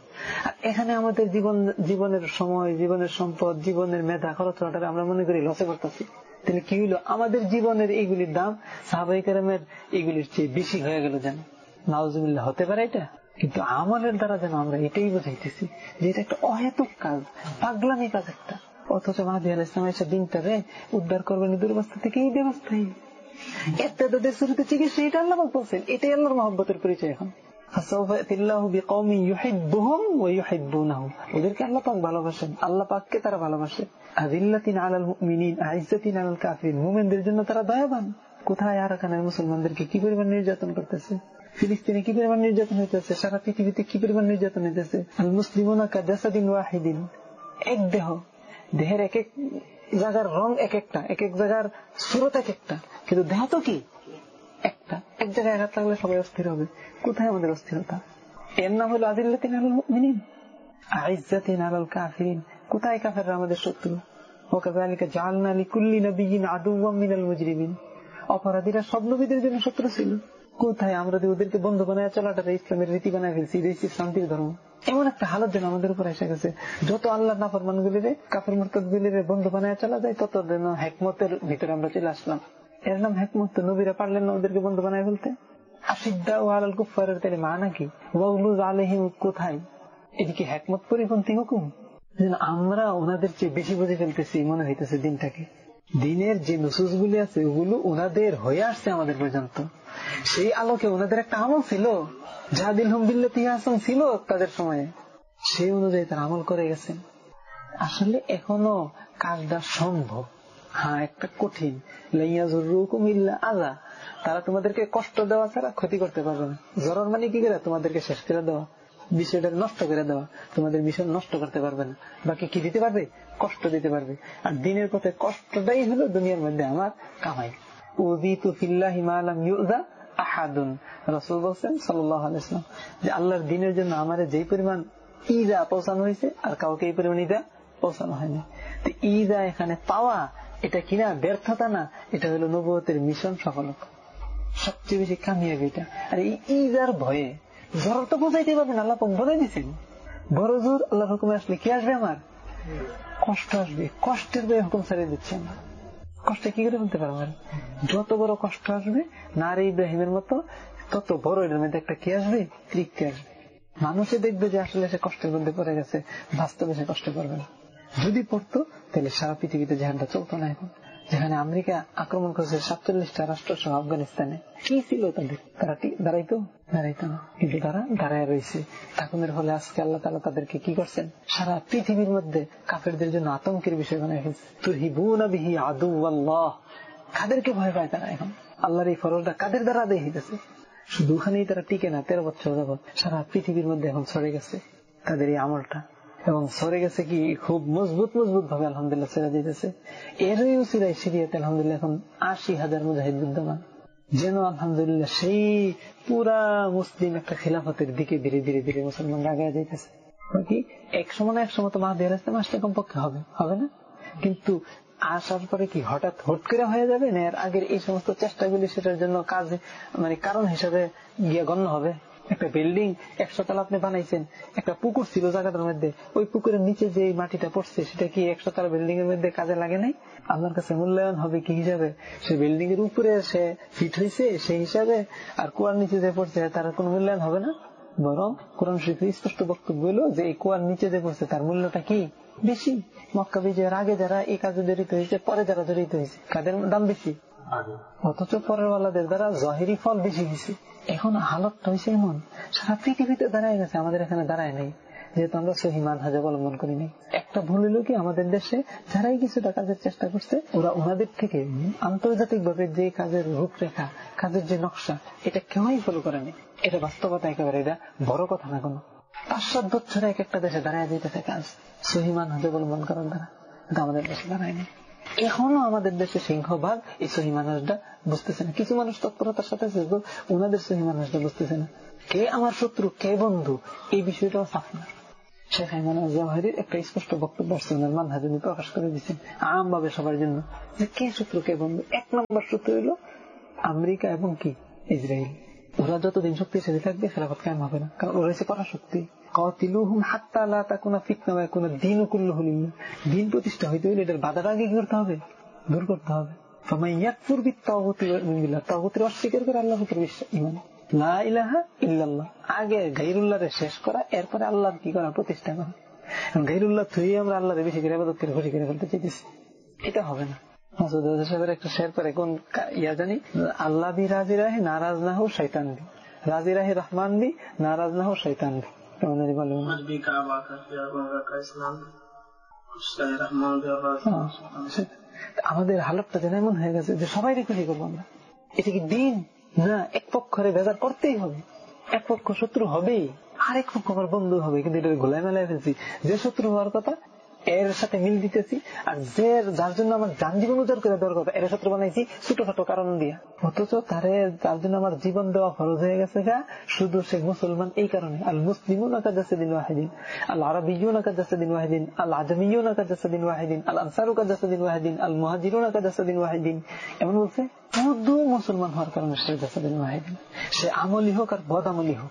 আর এখানে আমাদের জীবন, জীবনের সময়, জীবনের সম্পদ, জীবনের মেধা, খরচ আমরা মনে করি লসে করতেছি তাহলে কি হইল? আমাদের জীবনের এইগুলির দাম সাহাবাহিকরামের এইগুলির চেয়ে বেশি হয়ে গেল যেন নাউজুবিল্লাহ, হতে পারে এটা? কিন্তু আমলের দ্বারা যেন আমরা এটাই বোঝাইতেছি যে এটা একটা অহেতুক কাজ, পাগলামি কাজ একটা। অথচ মাহাদি আল ইসলাম এসে দিনটারে উদ্ধার করবেন দুর্বস্থা থেকে এই ব্যবস্থাই। এতে তাদের শুরুতে চিকিৎসা, এটা আল্লাহ বলছেন, এটাই আল্লাহর মহব্বতের পরিচয় এখন। ওদেরকে আল্লাহ পাক ভালোবাসেন। আল্লাহ পাককে তারা ভালোবাসে। জন্য তারা দয়াবান। কোথায় মুসলমানদেরকে কি পরিমাণ নির্যাতন করতেছে? ফিলিস্তিনে কি পরিমাণ নির্যাতন হইতেছে? সারা পৃথিবীতে কি পরিমাণ নির্যাতন হইতেছে? আল ওয়াহিদিন। এক দেহ। দেহের এক এক জায়গার রং এক একটা, এক এক জায়গার সুরত এক একটা। কিন্তু দেহ তো কি? একটা এক জায়গায় আঘাত লাগলে সবাই অস্থির হবে। কোথায় আমাদের অস্থিরতা? এর নাম হলো আদিল্লাতিন আলাল মুমিনিন। আইজাতিন কাফিরিন। কোথায় কাফেররা আমাদের শত্রু? বন্ধু চলাটা ইসলামের রীতি শান্তির ধর্ম? এমন একটা হালত যেন আমাদের গেছে। যত আল্লাহ নাফর মানুষগুলিরে কাফের মর্তদ গুলিরে বন্ধু বানায় চলা যায়, তত যেন হেকমতের ভিতরে আমরা চলে আসলাম। এর নাম হেকমত, নবীরা পারলেন না ওদেরকে বন্ধু বানায় আশিদ্দা ও আলাল কুফারের আলহিম কোথায়? এদিকে হেকমত পরিপন্থী হুকুম? আমরা ওনাদের চেয়ে বেশি বুঝে ফেলতেছি, মনে হইতেছে দিনটাকে। দিনের যে নুসুস গুলি আছে, ওগুলো ওনাদের হয়ে আসছে আমাদের পর্যন্ত। সেই আলোকে ওনাদের একটা আমল ছিল জাহাদিল ছিল তাদের সময়ে। সেই অনুযায়ী তারা আমল করে গেছেন। আসলে এখনও কাজটা সম্ভব। হ্যাঁ একটা কঠিন। আজা তারা তোমাদেরকে কষ্ট দেওয়া ছাড়া ক্ষতি করতে পারবে না। জরর মানে কি করে? তোমাদেরকে শেষ করে দেওয়া। বিষয়টা নষ্ট করে দেওয়া। তোমাদের মিশন নষ্ট করতে পারবে না। বাকি কি দিতে পারবে? কষ্ট দিতে পারবে। আর দিনের পথে কষ্টটাই হলো দুনিয়ার মধ্যে আমার কামাই। উদি তুফিল্লা হিমালাম ইউজা আহাদুন। রসুল বলছেন সাল্লাম যে আল্লাহর দিনের জন্য আমার যে পরিমাণ ইদা পৌঁছানো হয়েছে, আর কাউকে এই পরিমাণ ইদা পৌঁছানো হয়নি। তো এখানে পাওয়া এটা কিনা ব্যর্থতা না, এটা হলো নবতের মিশন সফলতা সবচেয়ে বেশি কামিয়াবি এটা। আর এই ইদার ভয়ে জ্বর তো বোঝাইতে পারবেন, আল্লাহ বোঝাই দিচ্ছেন বড় জোর আল্লাহ হুকুমে আসলে কি আসবে আমার? কষ্ট আসবে। কষ্টের বয়ে হুকুম ছাড়িয়ে দিচ্ছে কষ্ট কি করে বলতে পারব যত বড় কষ্ট আসবে, নারী ইব্রাহিমের মতো, তত বড় এর মধ্যে একটা কি আসবে? তৃপ্তি আসবে। মানুষে দেখবে যে আসলে সে কষ্টের মধ্যে পড়ে গেছে, বাস্তবে সে কষ্ট করবে না। যদি পড়তো, তাহলে সারা পৃথিবীতে যেখানটা চলতো না এখন। যেখানে আমেরিকা আক্রমণ করেছে সাতচল্লিশটা রাষ্ট্র সহ আফগানিস্তানে। কি ছিল তাদের? তারা দাঁড়াইতো? দাঁড়াইতো না। কিন্তু তারা দাঁড়ায় রয়েছে। থাকুনের ফলে আজকে আল্লাহ তালা তাদেরকে কি করছেন? সারা পৃথিবীর মধ্যে কাফেরদের জন্য আতঙ্কের বিষয় বানায় ফেলছে। তুহিবুনা বিহি আদু আল্লাহ কাদেরকে ভয় পায় তারা এখন? আল্লাহর এই ফরলটা কাদের দ্বারা দেয় হইতেছে? শুধু ওখানেই তারা টিকে না, তেরো বছর যাবৎ সারা পৃথিবীর মধ্যে এখন ছড়ে গেছে তাদের এই আমলটা। এবং সরে গেছে কি খুব মজবুত মজবুত ভাবে আলহামদুলিল্লাহ ছেড়ে দিতেছে। এরই উচিরাই সিরিয়াতে আলহামদুলিল্লাহ এখন আশি হাজার মুজাহিদ বিদ্যমান। যেন আলহামদুলিল্লাহ সেই পুরা মুসলিম একটা খিলাফতের দিকে ধীরে ধীরে ধীরে মুসলমান আগে যাইতেছে। কি এক সময় না এক সময় তো মাহাদি ইসলাম আসলে কমপক্ষে হবে হবে না? কিন্তু আসার পরে কি হঠাৎ হট করে হয়ে যাবে? না, এর আগের এই সমস্ত চেষ্টাগুলি সেটার জন্য কাজে মানে কারণ হিসাবে গিয়ে গণ্য হবে? একটা বিল্ডিং একশো তলা আপনি বানাইছেন একটা পুকুর ছিল জায়গাটার মধ্যে ওই পুকুরের নিচে যে মাটিটা পড়ছে সেটা কি একশো তলা বিল্ডিং এর মধ্যে কাজে লাগে নাই? আপনার কাছে মূল্যায়ন হবে কি হিসাবে? সে বিল্ডিং এর উপরে সে ফিট হয়েছে সেই হিসাবে আর কুয়ার নিচে যে পড়ছে তার কোন মূল্যায়ন হবে না। বরং কোরআন শরীফে স্পষ্ট বক্তব্য হলো যে এই কুয়ার নিচে যে পড়ছে তার মূল্যটা কি? বেশি। মক্কা বিজয়ের আগে যারা এই কাজে জড়িত হয়েছে পরে যারা জড়িত হয়েছে কাদের দাম বেশি? অথচ পরের ওয়ালাদের দ্বারা জহেরি ফল বেশি হয়েছে। এখন হালতটা হয়েছে এমন? সারা পৃথিবীতে দাঁড়ায় গেছে, আমাদের এখানে দাঁড়ায় নেই। যেহেতু আমরা সহিমান হাজ অবলম্বন করিনি একটা ভুল হলো কি, আমাদের দেশে যারাই কিছুটা কাজের চেষ্টা করছে, ওরা ওনাদের থেকে আন্তর্জাতিক ভাবে যে কাজের রূপরেখা, কাজের যে নকশা, এটা কেউই ফলো করেনি এটা বাস্তবতা একেবারে, এটা বড় কথা না কোনো। পাঁচ সাত বছরে এক একটা দেশে দাঁড়ায় যেতেছে কাজ সহিমান হাজ অবলম্বন করার দ্বারা। আমাদের দেশে দাঁড়ায়নি এখনও আমাদের দেশে সিংহভাগ এই সহি মানুষটা বুঝতেছে না। কিছু মানুষ তৎপরতার সাথে ওনাদের সহি মানুষটা বুঝতেছে না। কে আমার শত্রু, কে বন্ধু, এই বিষয়টাও সাফ না। শেখ একটা স্পষ্ট বক্তব্য প্রকাশ করে দিচ্ছেন আম ভাবে সবার জন্য। যে কে শত্রু, কে বন্ধু? এক নম্বর আমেরিকা এবং কি? ইসরায়েল। ওরা যতদিন শক্তিশালী থাকবে খেলাফত কায়েম হবে না, কারণ ওরা হচ্ছে পরাশক্তি। শেষ করা, এরপরে আল্লাহর কি করা, প্রতিষ্ঠা করা। গাইরুল্লাহ থুই আমরা আল্লাহরে বেশি করে আবাদত করে খুশি করে ফেলতে চাইতেছি। এটা হবে না। সাহেবের একটা শেয়ার করে কোন ইয়া জানি? আল্লাহ বি রাজি রাহে, নারাজ না হো শৈতান বি। রাজি রাহে রহমান বি, নারাজ না হো শৈতান বি। আমাদের হ্যাঁ। আমাদের হালতটা যেন এমন হয়ে গেছে যে সবাই রেখে করব আমরা? এটা কি দিন? না এক পক্ষরে বেজার করতেই হবে। এক পক্ষ শত্রু হবেই। আরেক পক্ষ আমার বন্ধু হবে কিন্তু এটা ঘোলাই মেলায় ফেলছি। যে শত্রু হওয়ার কথা এর সাথে মিল দিতেছি। আর যে, যার জন্য আমার যান জীবন উজাড় করে দেওয়ার কথা, এর শত্রু বানাইছি ছোটখাটো কারণ দিয়া। অথচ তারে যার জন্য আমার জীবন দেওয়া ফরজ হয়ে গেছে শুধু সে মুসলমান এই কারণে। আল মুসলিমুন কাজাসদিন ওয়াহিদিন, আল আরবিয়ুন দিন ওয়াহিদিন, আল আজমিয়ুন কাজাসদিন ওয়াহিদিন, আল আনসারু কাজাসদিন ওয়াহিদিন, আল মুহাজিরুন কাজাসদিন ওয়াহিদিন। এমন বলছে, শুধু মুসলমান হওয়ার কারণে সে জাসাদিন ওয়াহিদিন। সে আমলি হোক আর বদ আমলি হোক।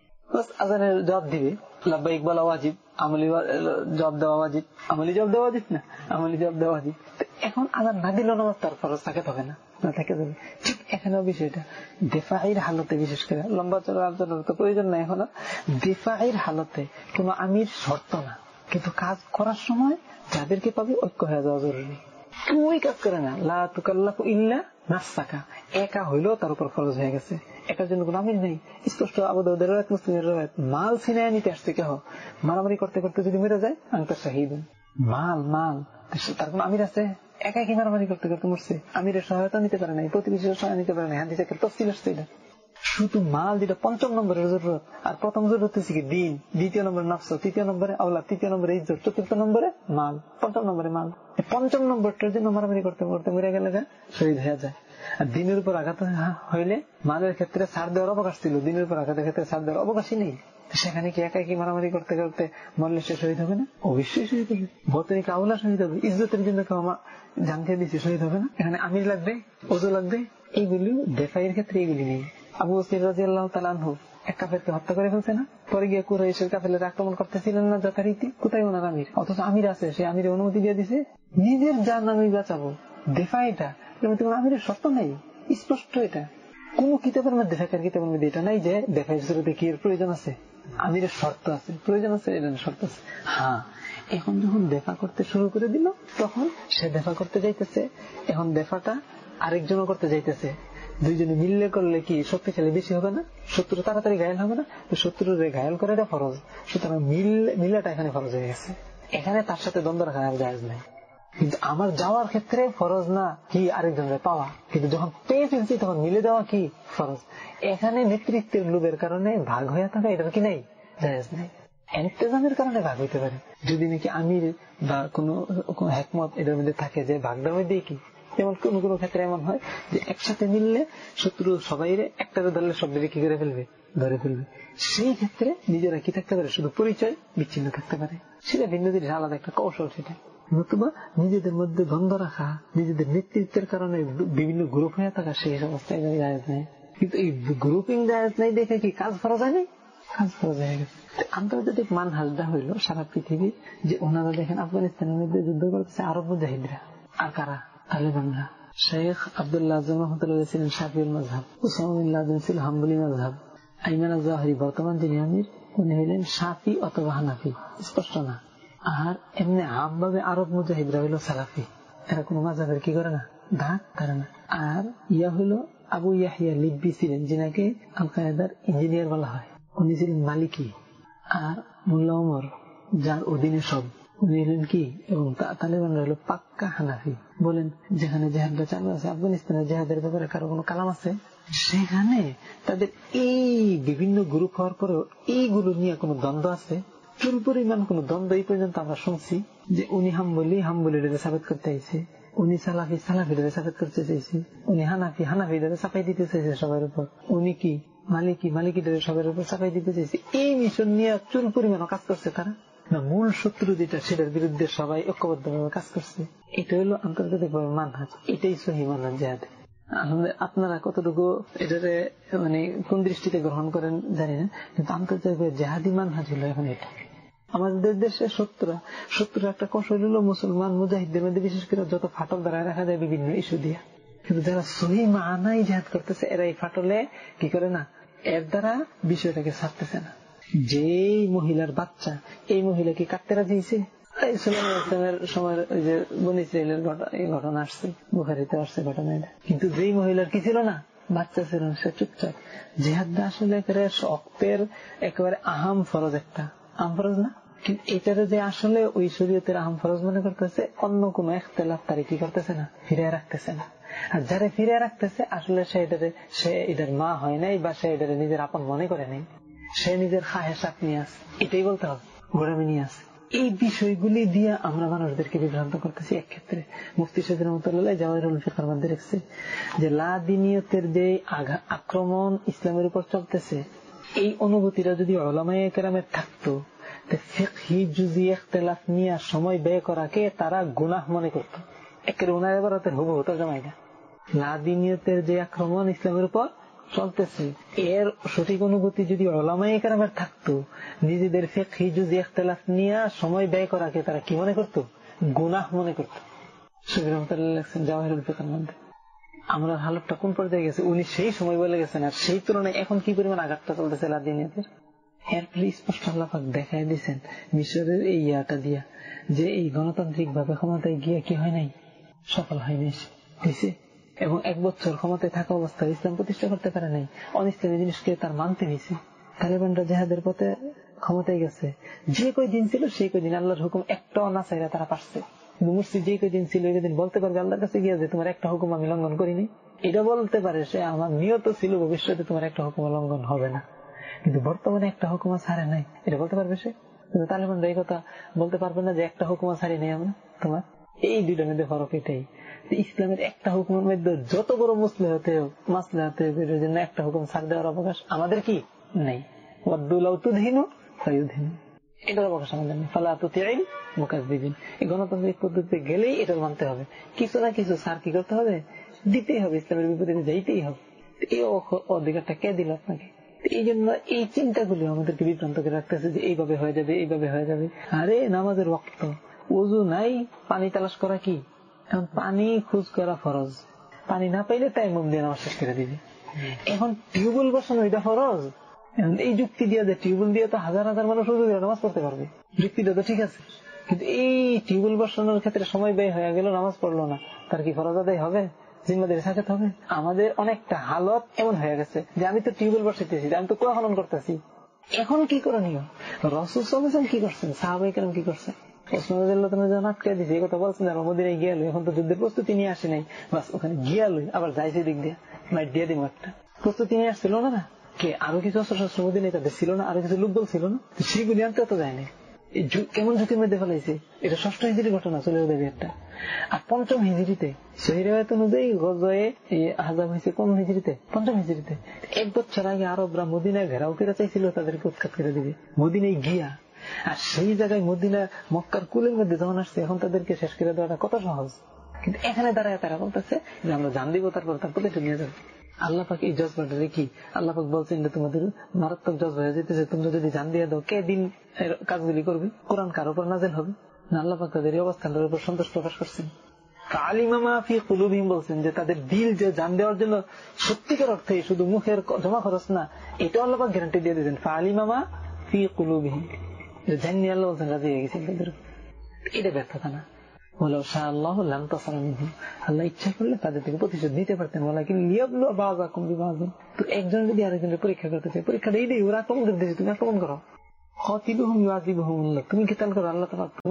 আজানের জবাব দিবে। লাব্বাইক বলা ওয়াজিব আমলি জবাব দেওয়া ওয়াজিব আমলি জবাব দেওয়া ওয়াজিব না? আমলি জবাব দেওয়া ওয়াজিব তো এখন আজান না দিল নামাজ তার থাকে না। হালতে আমির শর্ত না। কিন্তু কাজ করার সময় যাদেরকে পাবে ঐক্য হয়ে যাওয়া জরুরি। কেউই কাজ করে না। লা তুকাল্লাফু ইল্লা নাফসাকা। একা হইলেও তার উপর ফরজ হয়ে গেছে। একার জন্য কোনো আমির নেই স্পষ্ট আবুদের রাত মুসলিমের রাত মাল ছিনায় নিতে আসছে কেহ মারামারি করতে করতে যদি মেরে যায় আমি তার শাহিদ মাল মাল তার কোন আমির আছে একাই কি মারামারি করতে করতে মরছে আমিরের সহায়তা নিতে পারে নাই প্রতিবেশীর সহায়তা নিতে পারে নাই হান্দি চাকের তফসিল আসছে এটা শুধু মাল যেটা পঞ্চম নম্বরের জরুরত আর প্রথম জরুরত হচ্ছে কি দিন দ্বিতীয় নম্বরে নফস তৃতীয় নম্বরে আওলা তৃতীয় নম্বরে ইজ্জত চতুর্থ নম্বরে মাল পঞ্চম নম্বরে মাল পঞ্চম নম্বরটার জন্য মারামারি করতে করতে মরে গেলে যা শহীদ হয়ে যায় দিনের উপর আঘাত হইলে মালের ক্ষেত্রে সার দেওয়ার অবকাশ ছিল। দিনের উপর আঘাতের ক্ষেত্রে সার দেওয়ার অবকাশই নেই। সেখানে কি একা কি মারামারি করতে করতে মরলে সে শহীদ হবে না? অবশ্যই শহীদ হবে। বতনিক আউলা শহীদ হবে? ইজ্জতের জন্য জানতে দিচ্ছে শহীদ হবে না? এখানে আমির লাগবে, ওজো লাগবে, এইগুলি দেফাইয়ের ক্ষেত্রে এইগুলি নেই। আবু ওসির রাজি আল্লাহ তালানহু এক কাফেরকে হত্যা করে ফেলছে না? পরে গিয়ে কুরাইশের কাফেলের আক্রমণ করতেছিলেন না যথারীতি? কোথায় ওনার আমির? অথচ আমির আছে, সে আমির অনুমতি দিয়ে দিছে, নিজের যান আমি বাঁচাবো। দেফা এটা। কোনো শর্ত নাই, স্পষ্ট এটা। কোন কিতাবের মধ্যে ফেকার কিতাবের মধ্যে এটা নাই যে দেখাই শুরুতে এর প্রয়োজন আছে। আমিরের শর্ত আছে। প্রয়োজন আছে এটা শর্ত আছে। হ্যাঁ এখন যখন দেখা করতে শুরু করে দিল, তখন সে দেখা করতে যাইতেছে। এখন দেখাটা আরেকজনও করতে যাইতেছে। দুইজনে মিললে করলে কি শক্তিশালী বেশি হবে না? শত্রু তাড়াতাড়ি ঘায়ল হবে না? শত্রুর ঘায়ল করাটা ফরজ। সুতরাং মিল, মিলাটা এখানে ফরজ হয়ে গেছে। এখানে তার সাথে দ্বন্দ্ব রাখা জায়জ নাই। আমার যাওয়ার ক্ষেত্রে ফরজ না কি আরেকজনের পাওয়া? কিন্তু যখন পেয়ে ফেলছি, তখন মিলে দেওয়া কি ফরজ? এখানে নেতৃত্বের লোভের কারণে ভাগ হয়ে থাকা এটার কি নাই? নাই। কারণে ভাগ হইতে পারে। যদি নাকি আমির বা কোনো হ্যাকমত এটার মধ্যে থাকে যে ভাগটার মধ্যে কি? যেমন কোন কোন ক্ষেত্রে এমন হয় যে একসাথে মিললে শত্রু সবাই একটা ধরলে সব কি করে ফেলবে? ধরে ফেলবে। সেই ক্ষেত্রে নিজেরা কি থাকতে পারে? শুধু পরিচয় বিচ্ছিন্ন থাকতে পারে। সেটা ভিন্ন জিনিস, আলাদা একটা কৌশল সেটা। নতুবা নিজেদের মধ্যে দ্বন্দ্ব রাখা, নিজেদের নেতৃত্বের কারণে বিভিন্ন গ্রুপ হয়ে থাকা সেই অবস্থায় জায়জ নেই। কিন্তু এই গ্রুপিং জায়জ নেই দেখে কি কাজ করা যায় না কাজ করা যায়। গেছে আন্তর্জাতিক মান হাজদা হইল সারা পৃথিবী যে ওনারা দেখেন আফগানিস্তানের মধ্যে যুদ্ধ করতেছে আরব মুজাহিদরা। আর কারা? তালেবানরা। শেখ আবদুল্লাহ ছিলেন শাফিউল মজহাব উসামুল্লাহ ছিল হাম্বুলি মজহাব আইমান জাহরি বর্তমান যিনি আমির, উনি হইলেন সাফি অথবা হানাফি। স্পষ্ট না। আর এমনি আমভাবে আরব মুজাহিদরা হইল সালাফি। এরা কোন মাজাবের কি করে না? দাঁত করে না। আর ইয়া হইল আবু ইয়াহিয়া লিব্বি ছিলেন, যিনাকে আল কায়দার ইঞ্জিনিয়ার বলা হয়। উনি ছিলেন মালিকি। আর মোল্লা উমর যার অধীনে সব। উনি হলেন কি? এবং তালেবানরা হলো পাক্কা হানাফি। বলেন, যেখানে জেহাদটা চালু আছে, আফগানিস্তানের জেহাদের ব্যাপারে কারও কোনো কালাম আছে? সেখানে তাদের এই বিভিন্ন গ্রুপ হওয়ার পরেও এইগুলো নিয়ে কোনো দ্বন্দ্ব আছে? চুল পরিমাণ কোন দ্বন্দ্ব এই পর্যন্ত আমরা শুনছি, যে উনি হাম্বলি হাম্বলিরে সাবেদ করতে চাইছে। উনি সালাফি সালাফিরে সাবেদ করতে চাইছে। উনি হানাফি হানাফিদের চাপাই দিতে চাইছে সবার উপর। উনি কি? মালিকি মালিকিদের সবার উপর চাপাই দিতে চাইছে। এই মিশন নিয়ে চুল পরিমাণ কাজ করছে তারা। না, মূল শত্রু যেটা, সেটার বিরুদ্ধে সবাই ঐক্যবদ্ধ ভাবে কাজ করছে। এটা হলো আন্তর্জাতিক ভাবে মানহাজ। এটাই সহি মানহাজ জেহাদে। আপনারা কতটুকু এটাতে মানে কোন দৃষ্টিতে গ্রহণ করেন জানি না, কিন্তু আন্তর্জাতিক জেহাদি মানহাজ হলো এখন এটা। আমাদের দেশে শত্রুরা শত্রুরা একটা কৌশল হলো মুসলমান, মুজাহিদদের মধ্যে বিশেষ করে যত ফাটল দ্বারা রাখা যায় বিভিন্ন ইস্যু দিয়া। কিন্তু যারা সহি মানাই জেহাদ করতেছে, এরা এই ফাটলে কি করে না? এর দ্বারা বিষয়টাকে ছাড়তেছে না। যেই মহিলার বাচ্চা, এই মহিলা কি কাটতে রাজি ঘটনা আসছে বুখারিতে আসছে ঘটনা কিন্তু যেই মহিলার কি ছিল না? বাচ্চা ছিল, সে চুপচাপ। আসলে শক্তের, একেবারে আহাম ফরজ একটা। আহম ফরজ না? কিন্তু এটারে যে আসলে ওই শরীয়তের আহম ফরজ মনে করতেছে, অন্য কোন একতলাফ তারি কি করতেছে না? ফিরে রাখতেছে না। আর যারা ফিরে রাখতেছে, আসলে সে এটারে, সে এটার মা হয় নাই বা সে এটারে নিজের আপন মনে করে নাই। সে নিজের খাহেসাত নিয়ে আস এটাই বলতে হবে। গোড়ামি নিয়ে আসে এই বিষয়গুলি দিয়ে আমরা মানুষদেরকে বিভ্রান্ত করতেছি এক ক্ষেত্রে। মুফতি সৈদ রহমতুল্লাহ জাওয়ারুল ফিকার মধ্যে রেখেছে যে লাদিনিয়তের যে আক্রমণ ইসলামের উপর চলতেছে, এই অনুভূতিটা যদি ওলামাই কেরামের থাকতো নিয়ে সময় ব্যয় করাকে তারা গুনাহ মনে করত। একের উনার এবার হুবু হতো লাদিনিয়তের যে আক্রমণ ইসলামের উপর চলতেছে, এর সঠিক অনুভূতি যদি কেরামের থাকতো, নিজেদের ফেকি জুজি এখতলাফ নিয়ে সময় ব্যয় করাকে তারা কি মনে করত? গুনাহ মনে করত। সুবির মধ্যে আমরা হালতটা কোন পর্যায়ে গেছে? উনি সেই সময় বলে গেছেন, আর সেই তুলনায় এখন কি পরিমাণ আঘাতটা চলতেছে লাদিনিয়াতের? এরপরে স্পষ্ট আল্লাহাক দেখাই দিচ্ছেন মিশরের এই ইয়াটা দিয়া যে এই গণতান্ত্রিক ভাবে ক্ষমতায় গিয়ে কি হয় নাই? সফল হয়নি এবং এক বছর ক্ষমতায় থাকা অবস্থায় ইসলাম প্রতিষ্ঠা করতে পারে নাই জিনিসকে তার মানতে তালেবানরা জেহাদের পথে ক্ষমতায় গেছে। যে কই দিন ছিল সেই কই দিন আল্লাহর হুকুম একটাও না চাইরা তারা পারছে। কিন্তু যে কই দিন ছিল ওই দিন বলতে পারবে আল্লাহর কাছে গিয়ে যে তোমার একটা হুকুম আমি লঙ্ঘন করিনি। এটা বলতে পারে সে, আমার নিয়ত ছিল ভবিষ্যতে তোমার একটা হুকুম লঙ্ঘন হবে না। কিন্তু বর্তমানে একটা হুকুমা ছাড়ে নাই। এটা বলতে পারবে সে? কিন্তু তালেবানরা এই কথা বলতে পারবে না যে একটা হুকুমা ছাড়ি নেই আমরা, তোমার? এই দুইটার মধ্যে ফরক এটাই। ইসলামের একটা হুকুমের মধ্যে যত বড় মুসলে হতে মাসলে হতে জন্য একটা হুকুম ছাড় দেওয়ার অবকাশ আমাদের কি? নেই। এটার অবকাশ আমাদের নেই। এই গণতান্ত্রিক পদ্ধতিতে গেলেই এটার মানতে হবে। কিছু না কিছু সার কি করতে হবে? দিতেই হবে। ইসলামের বিপরীতে যাইতেই হবে। এই অধিকারটা কে দিল আপনাকে? এই জন্য এই চিন্তাগুলি আমাদেরকে বিভ্রান্ত করে রাখতেছে যে এইভাবে হয়ে যাবে, এইভাবে হয়ে যাবে। আরে, নামাজের রক্ত উজু নাই, পানি তালাশ করা কি? এখন পানি খোঁজ করা ফরজ। পানি না পাইলে তাই মুখ দিয়ে নামাজ শেষ করে দিবে। এখন টিউবওয়েল বসানো, এটা ফরজ? এই যুক্তি দিয়ে যে টিউবওয়েল দিয়ে তো হাজার হাজার মানুষ উজু দিয়ে নামাজ পড়তে পারবে। যুক্তিটা তো ঠিক আছে। কিন্তু এই টিউবওয়েল বসানোর ক্ষেত্রে সময় ব্যয় হয়ে গেল, নামাজ পড়ল না। তার কি ফরজ আদায় হবে? জিম্মাদের সাথে হবে। আমাদের অনেকটা হালত এমন হয়ে গেছে যে আমি তো টিউবওয়েল বসাইতেছি আমি তো কুয়া খনন করতেছি। এখন কি করণীয়? রসুল সাল্লাম কি করছেন? সাহাবাই কেন কি করছেন? তো প্রস্তুতি নিয়ে আসে নাই। আবার যাইছে দিয়ে প্রস্তুতি নিয়ে আসছিল না? কে, আরও কিছু অস্ত্র শস্ত্র তাদের ছিল না, আরও কিছু লোকদল ছিল না? সেগুলি আনতে তো যায়নি কেমন ঝুঁকির মধ্যে ফেলাইছে? এটা ষষ্ঠ হিজড়ি ঘটনা, চলে যাবে একটা আর পঞ্চম হিজড়িতে সহিরায়ত অনুযায়ী গজয়ে হাজাব হয়েছে কোন হিজড়িতে? পঞ্চম হিজড়িতে। এক বছর আগে আরবরা মদিনায় ঘেরাও করে চাইছিল তাদেরকে উৎখাত করে দিবে। মদিনায় গিয়া, আর সেই জায়গায় মদিনা, মক্কার কুলের মধ্যে যখন আসছে, এখন তাদেরকে শেষ করে দেওয়াটা কত সহজ। কিন্তু এখানে দাঁড়ায় তারা বলতেছে যে আমরা জান দিব, তারপর তার প্রতিটা নিয়ে যাবে। আল্লাহ পাক এই জজবাটা কি আল্লাহ পাক বলছেন যে তোমাদের মারাত্মক জজ হয়ে যেতেছে। তোমরা যদি জান দিয়ে দাও, কে দিন কাজগুলি করবে? কোরআন কার উপর নাজেল হবে? না, আল্লাহ পাক তাদের এই উপর সন্তোষ প্রকাশ করছেন। বলছেন যে তাদের দিল যে জান দেওয়ার জন্য সত্যিকার অর্থে শুধু জমা খরচ না এটা আল্লাহ ফি রাজি হয়ে এটা ব্যর্থতা না। তোমার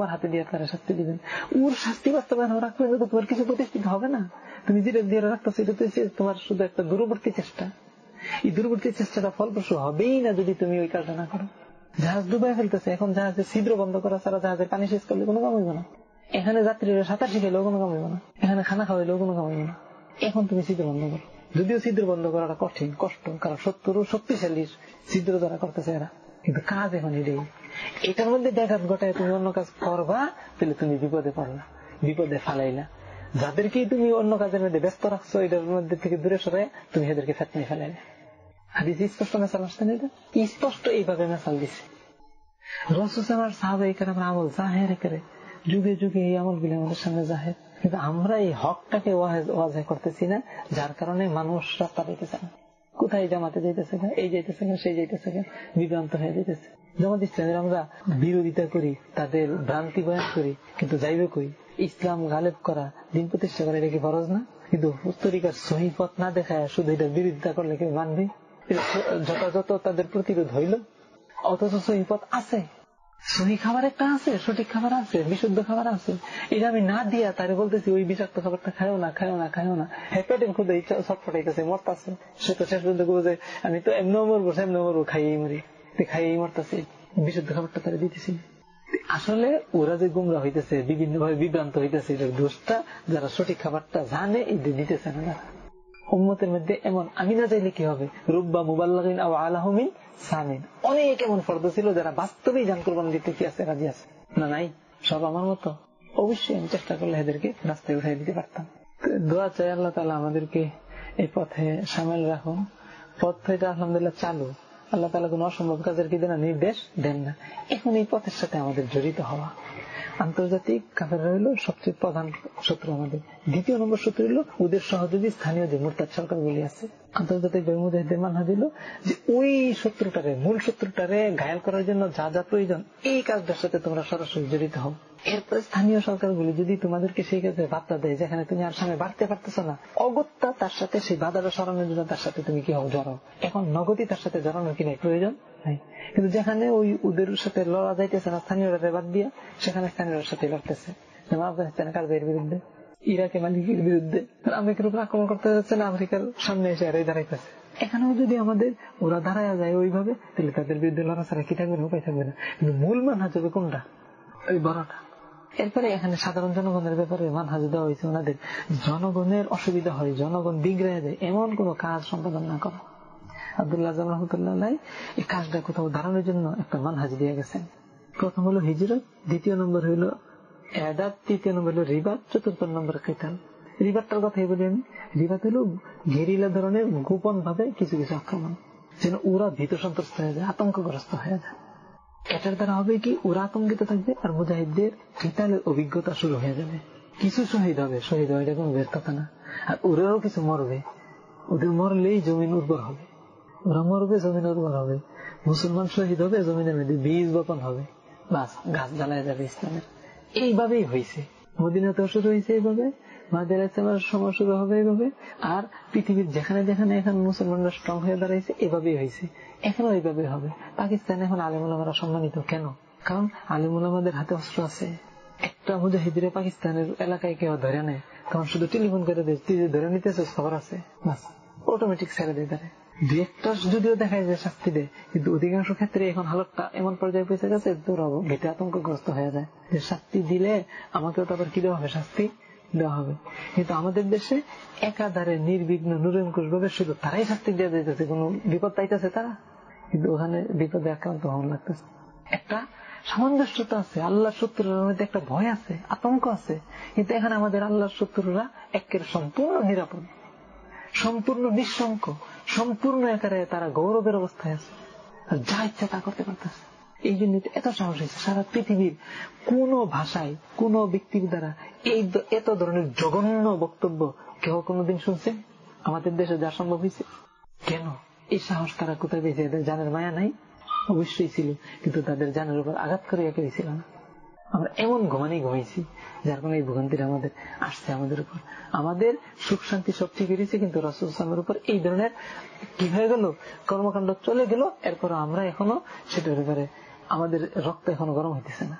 হাতে দিয়ে শাস্তি দিবেন। ওর শাস্তি বাস্তবায়ন আক্রমণ তোমার কিছু প্রতিষ্ঠিত হবে না। তুমি যেটা দিয়ে রাখতেছো, এটা তো তোমার শুধু একটা দূরবর্তী চেষ্টা। এই দূরবর্তী চেষ্টাটা ফলপ্রসূ হবেই না যদি তুমি ওই কাজটা না করো। জাহাজ ডুবাই ফেলতেছে, এখন জাহাজের ছিদ্র বন্ধ করা ছাড়া জাহাজের পানি শেষ করলে কোনো কাম হইব না। এখানে যাত্রীরা সাঁতার শিখাইলেও কোনো কাম হইব না। এখানে খানা খাওয়াইলেও কোনো কাম হইব না। এখন তুমি ছিদ্র বন্ধ করো। যদিও ছিদ্র বন্ধ করাটা কঠিন, কষ্ট, কারণ সত্তর শক্তিশালী ছিদ্র দ্বারা করতেছে এরা। কিন্তু কাজ এখন এটাই। এটার মধ্যে ব্যাঘাত ঘটায় তুমি অন্য কাজ করবা, তাহলে তুমি বিপদে পড়লা বিপদে ফালাইলা। যাদেরকে তুমি অন্য কাজের মধ্যে ব্যস্ত রাখছো এটার মধ্যে থেকে দূরে সরে তুমি এদেরকে ফেতনায় ফেলাইলে। স্পষ্ট এইভাবে মেসাল দিছে। রসুসামার সাহাবাই করে আমরা আমল জাহের করে যুগে যুগে এই আমল গুলি আমাদের সামনে জাহের কিন্তু আমরা এই হকটাকে ওয়াজে করতেছি না, যার কারণে মানুষ রাস্তা পাইতেছে না। কোথায় জামাতে যাইতেছে না এই যাইতেছে না সেই যাইতেছে না বিভ্রান্ত হয়ে যাইতেছে। জামাত ইসলামের আমরা বিরোধিতা করি, তাদের ভ্রান্তি বয়ান করি, কিন্তু যাইবে কই? ইসলাম গালেব করা, দিন প্রতিষ্ঠা করা, এটা কি ফরজ না? কিন্তু তরিকার সহি পথ না দেখায় শুধু এটা বিরোধিতা করলে কেউ মানবে? যথাযথ তাদের প্রতিরোধ হইল? অথচ সহি পথ আছে। সহি খাবার একটা আছে, সঠিক খাবার আছে, বিশুদ্ধ খাবার আছে। এটা আমি না দিয়া তারে বলতেছি, ওই বিষাক্ত খাবারটা খায়ও না খায়ও না খায়ও না। হ্যাপেটেন খুদে সব ফটাইতেছে, মরতাছে। সে তো শেষ পর্যন্ত বলছে, আমি তো এমনিও মরবো, সেমনিও মরবো, খাইয়েই মরি। খাইয়েই মরতাছে। বিশুদ্ধ খাবারটা তারা দিতেছি আসলে ওরা যে গুমরা হইতেছে বিভিন্ন ভাবে বিভ্রান্ত হইতেছে, এটার দোষটা যারা সঠিক খাবারটা জানে এই দিতেছে না উম্মতের মধ্যে এমন আমি না চাইলে কি হবে, রুব্বা মুবাল্লাহিন আও আলাহমিন সামিন। অনেক এমন ফর্দ ছিল যারা বাস্তবেই জান কোরবান দিতে কি আছে, রাজি আছে? না নাই? সব আমার মতো? অবশ্যই আমি চেষ্টা করলে এদেরকে রাস্তায় উঠাই দিতে পারতাম। দোয়া চাই আল্লাহ তালা আমাদেরকে এই পথে সামিল রাখুন। পথ এটা আলহামদুলিল্লাহ চালু। আল্লাহ তালা কোন অসম্ভব কাজের কি দেন নির্দেশ দেন না। এখন এই পথের সাথে আমাদের জড়িত হওয়া। আন্তর্জাতিক কাফের রইল সবচেয়ে প্রধান শত্রু আমাদের। দ্বিতীয় নম্বর শত্রু হলো ওদের সহযোগী স্থানীয় যে মোরতাদ সরকারগুলি আছে, আন্তর্জাতিক মুজাহিদের মানহা দিল যে ওই শত্রুটারে, মূল শত্রুটারে ঘায়াল করার জন্য যা যা প্রয়োজন, এই কাজটার সাথে তোমরা সরাসরি জড়িত হও। এরপরে স্থানীয় সরকারগুলি যদি তোমাদেরকে সেই কাজে বার্তা দেয় যেখানে তুমি আর সামনে বাড়তে পারতেছো না, অগত্যা তার সাথে সেই বাধাটা সরানোর জন্য তার সাথে তুমি কি হও জড়াও। এখন নগদই তার সাথে জড়ানোর কি নাই প্রয়োজন? কিন্তু যেখানে ওই ওদের সাথে লড়া যাইতেছে না, স্থানীয়রা বাদ দিয়া, সেখানে স্থানীয়র সাথে লড়তেছে। যেমন আফগানিস্তানের কাজের বিরুদ্ধে, ইরাকে মালিকের বিরুদ্ধে আমেরিকার উপর আক্রমণ করতে যাচ্ছে না, আমেরিকার সামনে এসে আর দাঁড়াইতেছে। এখানেও যদি আমাদের ওরা দাঁড়ায় যায় ওইভাবে, তাহলে তাদের বিরুদ্ধে লড়া ছাড়া কি থাকবে না, উপায় থাকবে না। কিন্তু মূল মানহাজ হবে কোনটা? ওই বড়টা। এরপরে এখানে সাধারণ জনগণের ব্যাপারে মানহাজ দেওয়া হয়েছে ওনাদের। জনগণের অসুবিধা হয়, জনগণ বিগ্রহে যায়, এমন কোন কাজ সম্পাদন না করা। আব্দুল্লাহ রহমতুল্লাহ এই কাজটা কোথাও দাঁড়ানোর জন্য একটা মানহাজ দিয়ে গেছেন। প্রথম হলো হিজরত, দ্বিতীয় নম্বর হইল তৃতীয় নম্বর হলো চতুর্থ নম্বর কেতাল। কথাই বলি আমি। হলো ঘেরিলা ধরনের গোপন ভাবে কিছু কিছু আক্রমণ, যেন ওরা ভীত সন্ত্রস্ত হয়ে যায়, আতঙ্কগ্রস্ত হয়ে যায়। এটার দ্বারা হবে কি, ওরা আতঙ্কিত থাকবে আর মুজাহিদদের কেতালের অভিজ্ঞতা শুরু হয়ে যাবে। কিছু শহীদ হবে শহীদ হবে এটা কোনো ব্যর্থতা না। আর ওরাও কিছু মরবে। ওদের মরলেই জমিন উর্বর হবে। ওরা মরবে জমিন উর্বর হবে। মুসলমান শহীদ হবে জমিনের মধ্যে বীজ বপন হবে। বাস গাছ জ্বালায় যাবে ইসলামের এইভাবেই হয়েছে মদিনাতেও শুরু হয়েছে এইভাবে মাদের সময় শুরু হবে এইভাবে, আর পৃথিবীর যেখানে যেখানে এখন মুসলমানরা স্ট্রং হয়ে দাঁড়াইছে এভাবেই হয়েছে এখনও এইভাবে হবে। পাকিস্তানে এখন আলিমুলামারা সম্মানিত। কেন? কারণ আলিমুলামাদের হাতে অস্ত্র আছে। একটা মুজাহিদিরে পাকিস্তানের এলাকায় কেউ ধরে নেয়। তখন শুধু টেলিফোন করে দেয় তুই ধরে নিতেছে, খবর আছে। বাস অটোমেটিক ছেড়ে দিয়ে দাঁড়ায় একটা যদিও দেখা যায় শাস্তি দেয়, কিন্তু অধিকাংশ ক্ষেত্রে এখন হালতটা এমন পর্যায়ে পৌঁছে গেছে দৌড়াবো ভেটে আতঙ্কগ্রস্ত হয়ে যায়। যে শাস্তি দিলে আমাকেও তো আবার কি দেওয়া হবে? শাস্তি দেওয়া হবে। কিন্তু আমাদের দেশে একাধারে নির্বিঘ্ন নুরঙ্কুশ ভাবে শুধু তারাই শাস্তি দেওয়া যাইতেছে কোন বিপদ পাইতেছে তারা। কিন্তু ওখানে বিপদে আক্রান্ত হওয়ার লাগতেছে। একটা সামঞ্জস্যতা আছে। আল্লাহ শত্রুর মধ্যে একটা ভয় আছে, আতঙ্ক আছে। কিন্তু এখানে আমাদের আল্লাহ শত্রুরা একের সম্পূর্ণ নিরাপদ। সম্পূর্ণ নিঃশঙ্ক সম্পূর্ণ একারে তারা গৌরবের অবস্থায় আছে। যা ইচ্ছা তা করতে পারতেছে। এই জন্য এত সাহস হয়েছে, সারা পৃথিবীর কোন ভাষায়, কোন ব্যক্তির দ্বারা এই এত ধরনের জঘন্য বক্তব্য কেউ কোনোদিন শুনছে? আমাদের দেশে যা সম্ভব হয়েছে। কেন? এই সাহস তারা কোথায় পেয়েছে? এদের জানের মায়া নাই? অবশ্যই ছিল, কিন্তু তাদের জানের উপর আঘাত করে একে হয়েছিল না। আমরা এমন ঘুমানি ঘুমাইছি, যার কারণে এই ভোগান্তির আমাদের আসছে আমাদের উপর। আমাদের সুখ শান্তি সব ঠিক হয়েছে কিন্তু রাসুলের উপর এই ধরনের কি হয়ে গেল? কর্মকাণ্ড চলে গেল এরপর আমরা এখনও সেটার ব্যাপারে আমাদের রক্ত এখনও গরম হইতেছে না।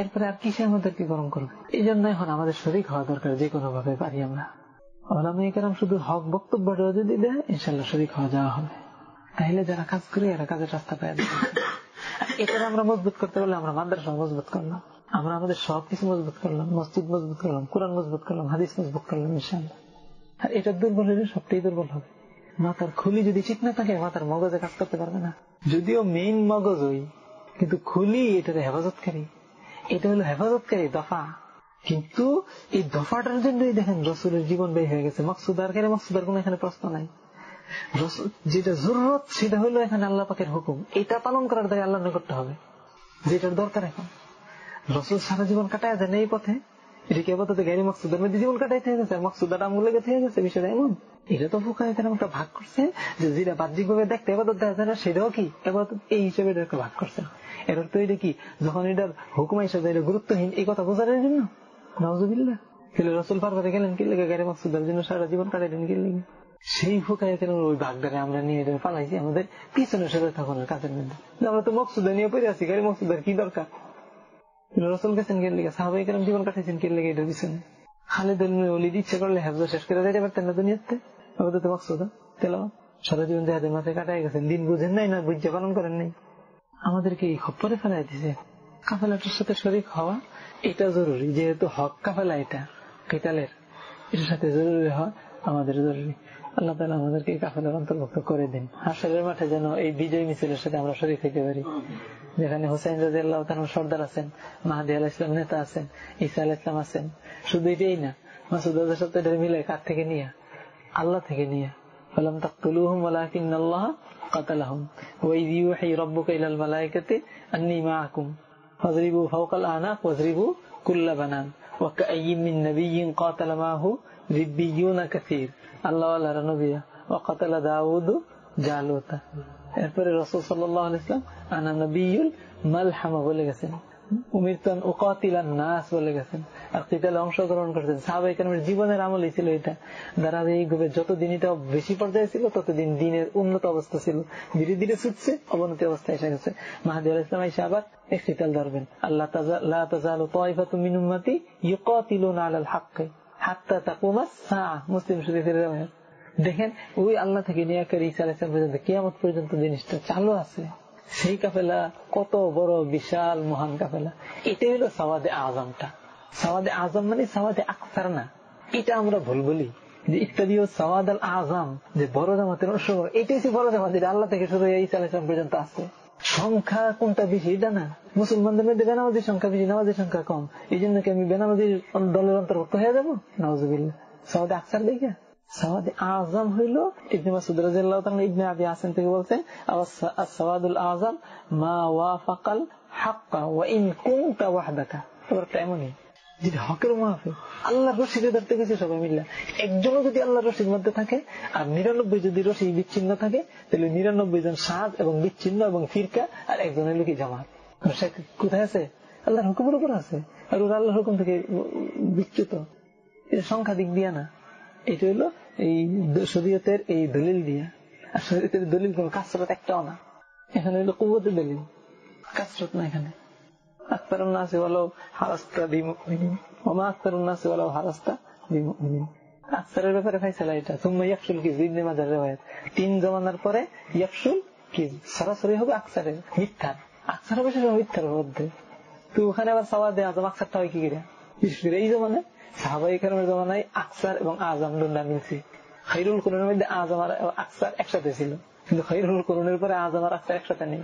এরপরে আর কিসে আমাদেরকে গরম করবে? এই জন্য এখন আমাদের শরীর হওয়া দরকার, যে কোনো ভাবে পারি আমরা। ওলামাইকার শুধু হক বক্তব্য যদি দেয় ইনশাল্লাহ শরীর খাওয়া যাওয়া হবে। তাহলে যারা কাজ করি এরা কাজের রাস্তা পায় এটা আমরা মজবুত করতে পারলে আমরা মাদ্রাসা মজবুত করলাম। আমরা আমাদের সবকিছু মজবুত করলাম, মসজিদ মজবুত করলাম, কোরআন মজবুত করলাম, হাদিস মজবুত করলাম ইনশাল্লাহ আর এটা দুর্বল হলে সবটাই দুর্বল হবে। মাথার খুলি যদি ঠিক না থাকে, মাথার মগজে কাজ করতে পারবে না। যদিও মেইন মগজ ওই, কিন্তু খুলি এটার হেফাজতকারী। এটা হলো হেফাজতকারী দফা। কিন্তু এই দফাটার জন্যই দেখেন রসুলের জীবন ব্যয় হয়ে গেছে। মকসুদার কেন মকসুদার কোন এখানে প্রশ্ন নাই। যেটা জরুরত, সেটা হলো এখানে আল্লাহ পাকের হুকুম। এটা পালন করার দায় আল্লাহ করতে হবে। যেটার দরকার এখন। রসুল সারা জীবন কাটায় দেন এই পথে। এটা কি আপাতত মধ্যে জীবন গেছে মকসুদার গেছে বিষয়টা এমন। এটা তো ফুকা একটা ভাগ করছে, যে যেটা বাহ্যিক ভাবে দেখতে এবার দেখা যায় না, সেটাও কি? এবার এই হিসেবে এটাকে ভাগ করছে। তো এটা কি? যখন এটার হুকুমা এটা গুরুত্বহীন, এই কথা বোঝানোর জন্য? নজবিল্লা রসুল পারবারে গেলেন কি লেগে? গাড়ি মকসুদের জন্য সারা জীবন কাটাইলেন কি লেগে? সেই ফুকায় কেন ওই ভাগদারে আমরা নিয়ে এটা পালাইছি, আমাদের পিছনে সরে থাকুন কাজের মধ্যে। আমরা তো মকসুদা নিয়ে পড়ে আছি গাড়ি মকসুদার কি দরকার? রসুল গেছেন কে লেগে সাহাবাই কেন জীবন কাটাইছেন কে লেগে এটার পিছনে খালেদ অলিদ ইচ্ছে করলে হেফজ শেষ করে দিতে পারতেন না দুনিয়াতে। আমাদের তো মকসুদা তেল সারা জীবন যাহাদের মাথায় কাটাই গেছেন দিন বুঝেন নাই না বুঝতে পালন করেন নাই। আমাদেরকে এই খপ্পরে ফেলাই দিছে। কাফেলাটার সাথে শরিক হওয়া, এটা জরুরি, যেহেতু হক কাফেলা এটা, কেতালের। এটার সাথে জরুরি হওয়া আমাদের জরুরি। আল্লাহ তালা আমাদেরকে কাফেলার অন্তর্ভুক্ত করে দিন। হাসরের মাঠে যেন এই বিজয় মিছিলের সাথে আমরা শরীর থেকে পারি। যেখানে হোসেন রাজি আল্লাহ সর্দার আছেন মাহাদি আল্লাহ ইসলাম নেতা আছেন ইসা আল ইসলাম আছেন শুধু এটাই না মাসুদ সাথে এটা মিলে কার থেকে নিয়ে আল্লাহ থেকে নিয়ে ফলাম তাকুলুহম ওলাকিন আল্লাহ قتلهم وإذ يوحي ربك إلى الملائكة أني معكم فاضربوا فوق الأعناق واضربوا كل بنان وكأي من نبي قاتل معه ربيون كثير الله ولا نبي وقتل داود জালুতা এরপরে রসুল সাল্লাহ ইসলাম আনা মালহামা বলে গেছেন। বলে গেছেন। জীবনের আমলই ছিল এটা। ধারাবাহিকভাবে যতদিন এটা বেশি পর্যায়ে ছিল, ততদিন দিনের উন্নত অবস্থা ছিল। ধীরে ধীরে ছুটছে, অবনতি অবস্থা এসে গেছে। মাহাদি আল ইসলাম এসে আবার একটিতাল ধরবেন। আল্লাহ তাজালু তয়ফাতু মিনুম্মাতি ইউকাতিলুনা আলাল হাক্কে। হাত্তা তাকুমা মুসলিম শরীফের দেখেন, ওই আল্লাহ থেকে নিয়ে ইসা আলাইসলাম পর্যন্ত, কেয়ামত পর্যন্ত জিনিসটা চালু আছে, সেই কাফেলা কত বড় বিশাল, মহান কাফেলা। এটাই হলো সাওয়াদে আজমটা। সাওয়াদে আজম মানে সাওয়াদে আখতার না। এটা আমরা ভুল বলি। যে ইত্যাদি সাওয়াদ আল আজম, যে বড় জামাতের অংশগ্রহণ এটাই হচ্ছে বড় জামাত, যেটা আল্লাহ থেকে শুরু ইসা আলাইসলাম পর্যন্ত আছে। সংখ্যা কোনটা বেশি, এটা না। মুসলমানদের মধ্যে বেনামাজির সংখ্যা বেশি, নামাজের সংখ্যা কম। এই জন্য কি আমি বেনামাজির দলের অন্তর্ভুক্ত হয়ে যাব? নওয়াজ সাওয়াদে আকসার দেখা আজম হইল, ইবনে মাসুদ ইবনে আবি থেকে আজম মা ওয়া যদি আল্লাহর রশিদে মধ্যে থাকে আর নিরানব্বই যদি রশিদ বিচ্ছিন্ন থাকে, তাহলে নিরানব্বই জন সাজ এবং বিচ্ছিন্ন এবং ফিরকা আর একজন হলো কি জামাত সে কোথায় আছে? আল্লাহর হুকুমের উপর আছে। আর ওরা আল্লাহর হুকুম থেকে বিচ্যুত। সংখ্যা দিক দিয়া না। এটা হলো এই শরীয়তের এই দলিল দিয়া। আর শরীয়তের দলিল কোন কাসরত একটাও না। এখানে হলো কুবতের দলিল। কাসরত না এখানে। আক্তার বলো হারাস্তা বিমুমিনিন। ওমা আক্তার নাসে বলো হারাস্তা বিমুমিনিন। আকসারের ব্যাপারে ফাইসালা এটা। তুমি ইয়াকসুল কি জিবনে মাজার রেওয়ায়ত। তিন জমানার পরে ইয়াকসুল কি সরাসরি হবে আকসারের মিথ্যার আকসার হবে সেটা মিথ্যার মধ্যে। তো ওখানে আবার সবাদ আজম আকসারটা হয় কি করে? বিশেষ জমানায় সাহাবাই জমানায় আকসার এবং মিলছে। খৈরুল মধ্যে আজম আর আকসার একসাথে ছিল। কিন্তু খৈরুল পরে আজম আর আকসার একসাথে নেই।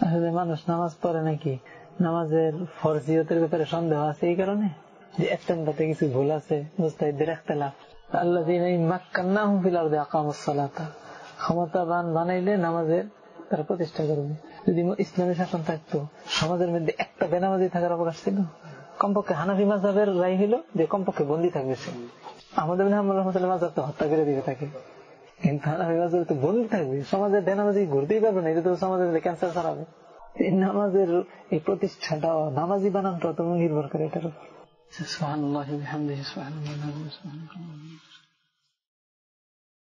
আসলে মানুষ নামাজ পড়ে নাকি? নামাজের ফরজিয়তের ব্যাপারে সন্দেহ আছে এই কারণে? যে একটাতে কিছু ভুল আছে মুস্তাহিদের একটা লাভ আল্লাহ ক্ষমতাবান বানাইলে নামাজের তারা প্রতিষ্ঠা করবে। যদি ইসলামী শাসন থাকতো, সমাজের মধ্যে একটা বেনামাজি থাকার অবকাশ ছিল। কমপক্ষে হানাফি মাজাবের রায় হইল যে কমপক্ষে বন্দি থাকবে সে। আমাদের মাজাব তো হত্যা করে দিবে থাকে কিন্তু হানাফি মাজাব তো বন্দি থাকবে সমাজের বেনামাজি ঘুরতেই পারবে না, এটা তো সমাজের ক্যান্সার ছাড়াবে। নামাজের এই প্রতিষ্ঠাটা, নামাজি বানানটা তো নির্ভর করে এটার উপর।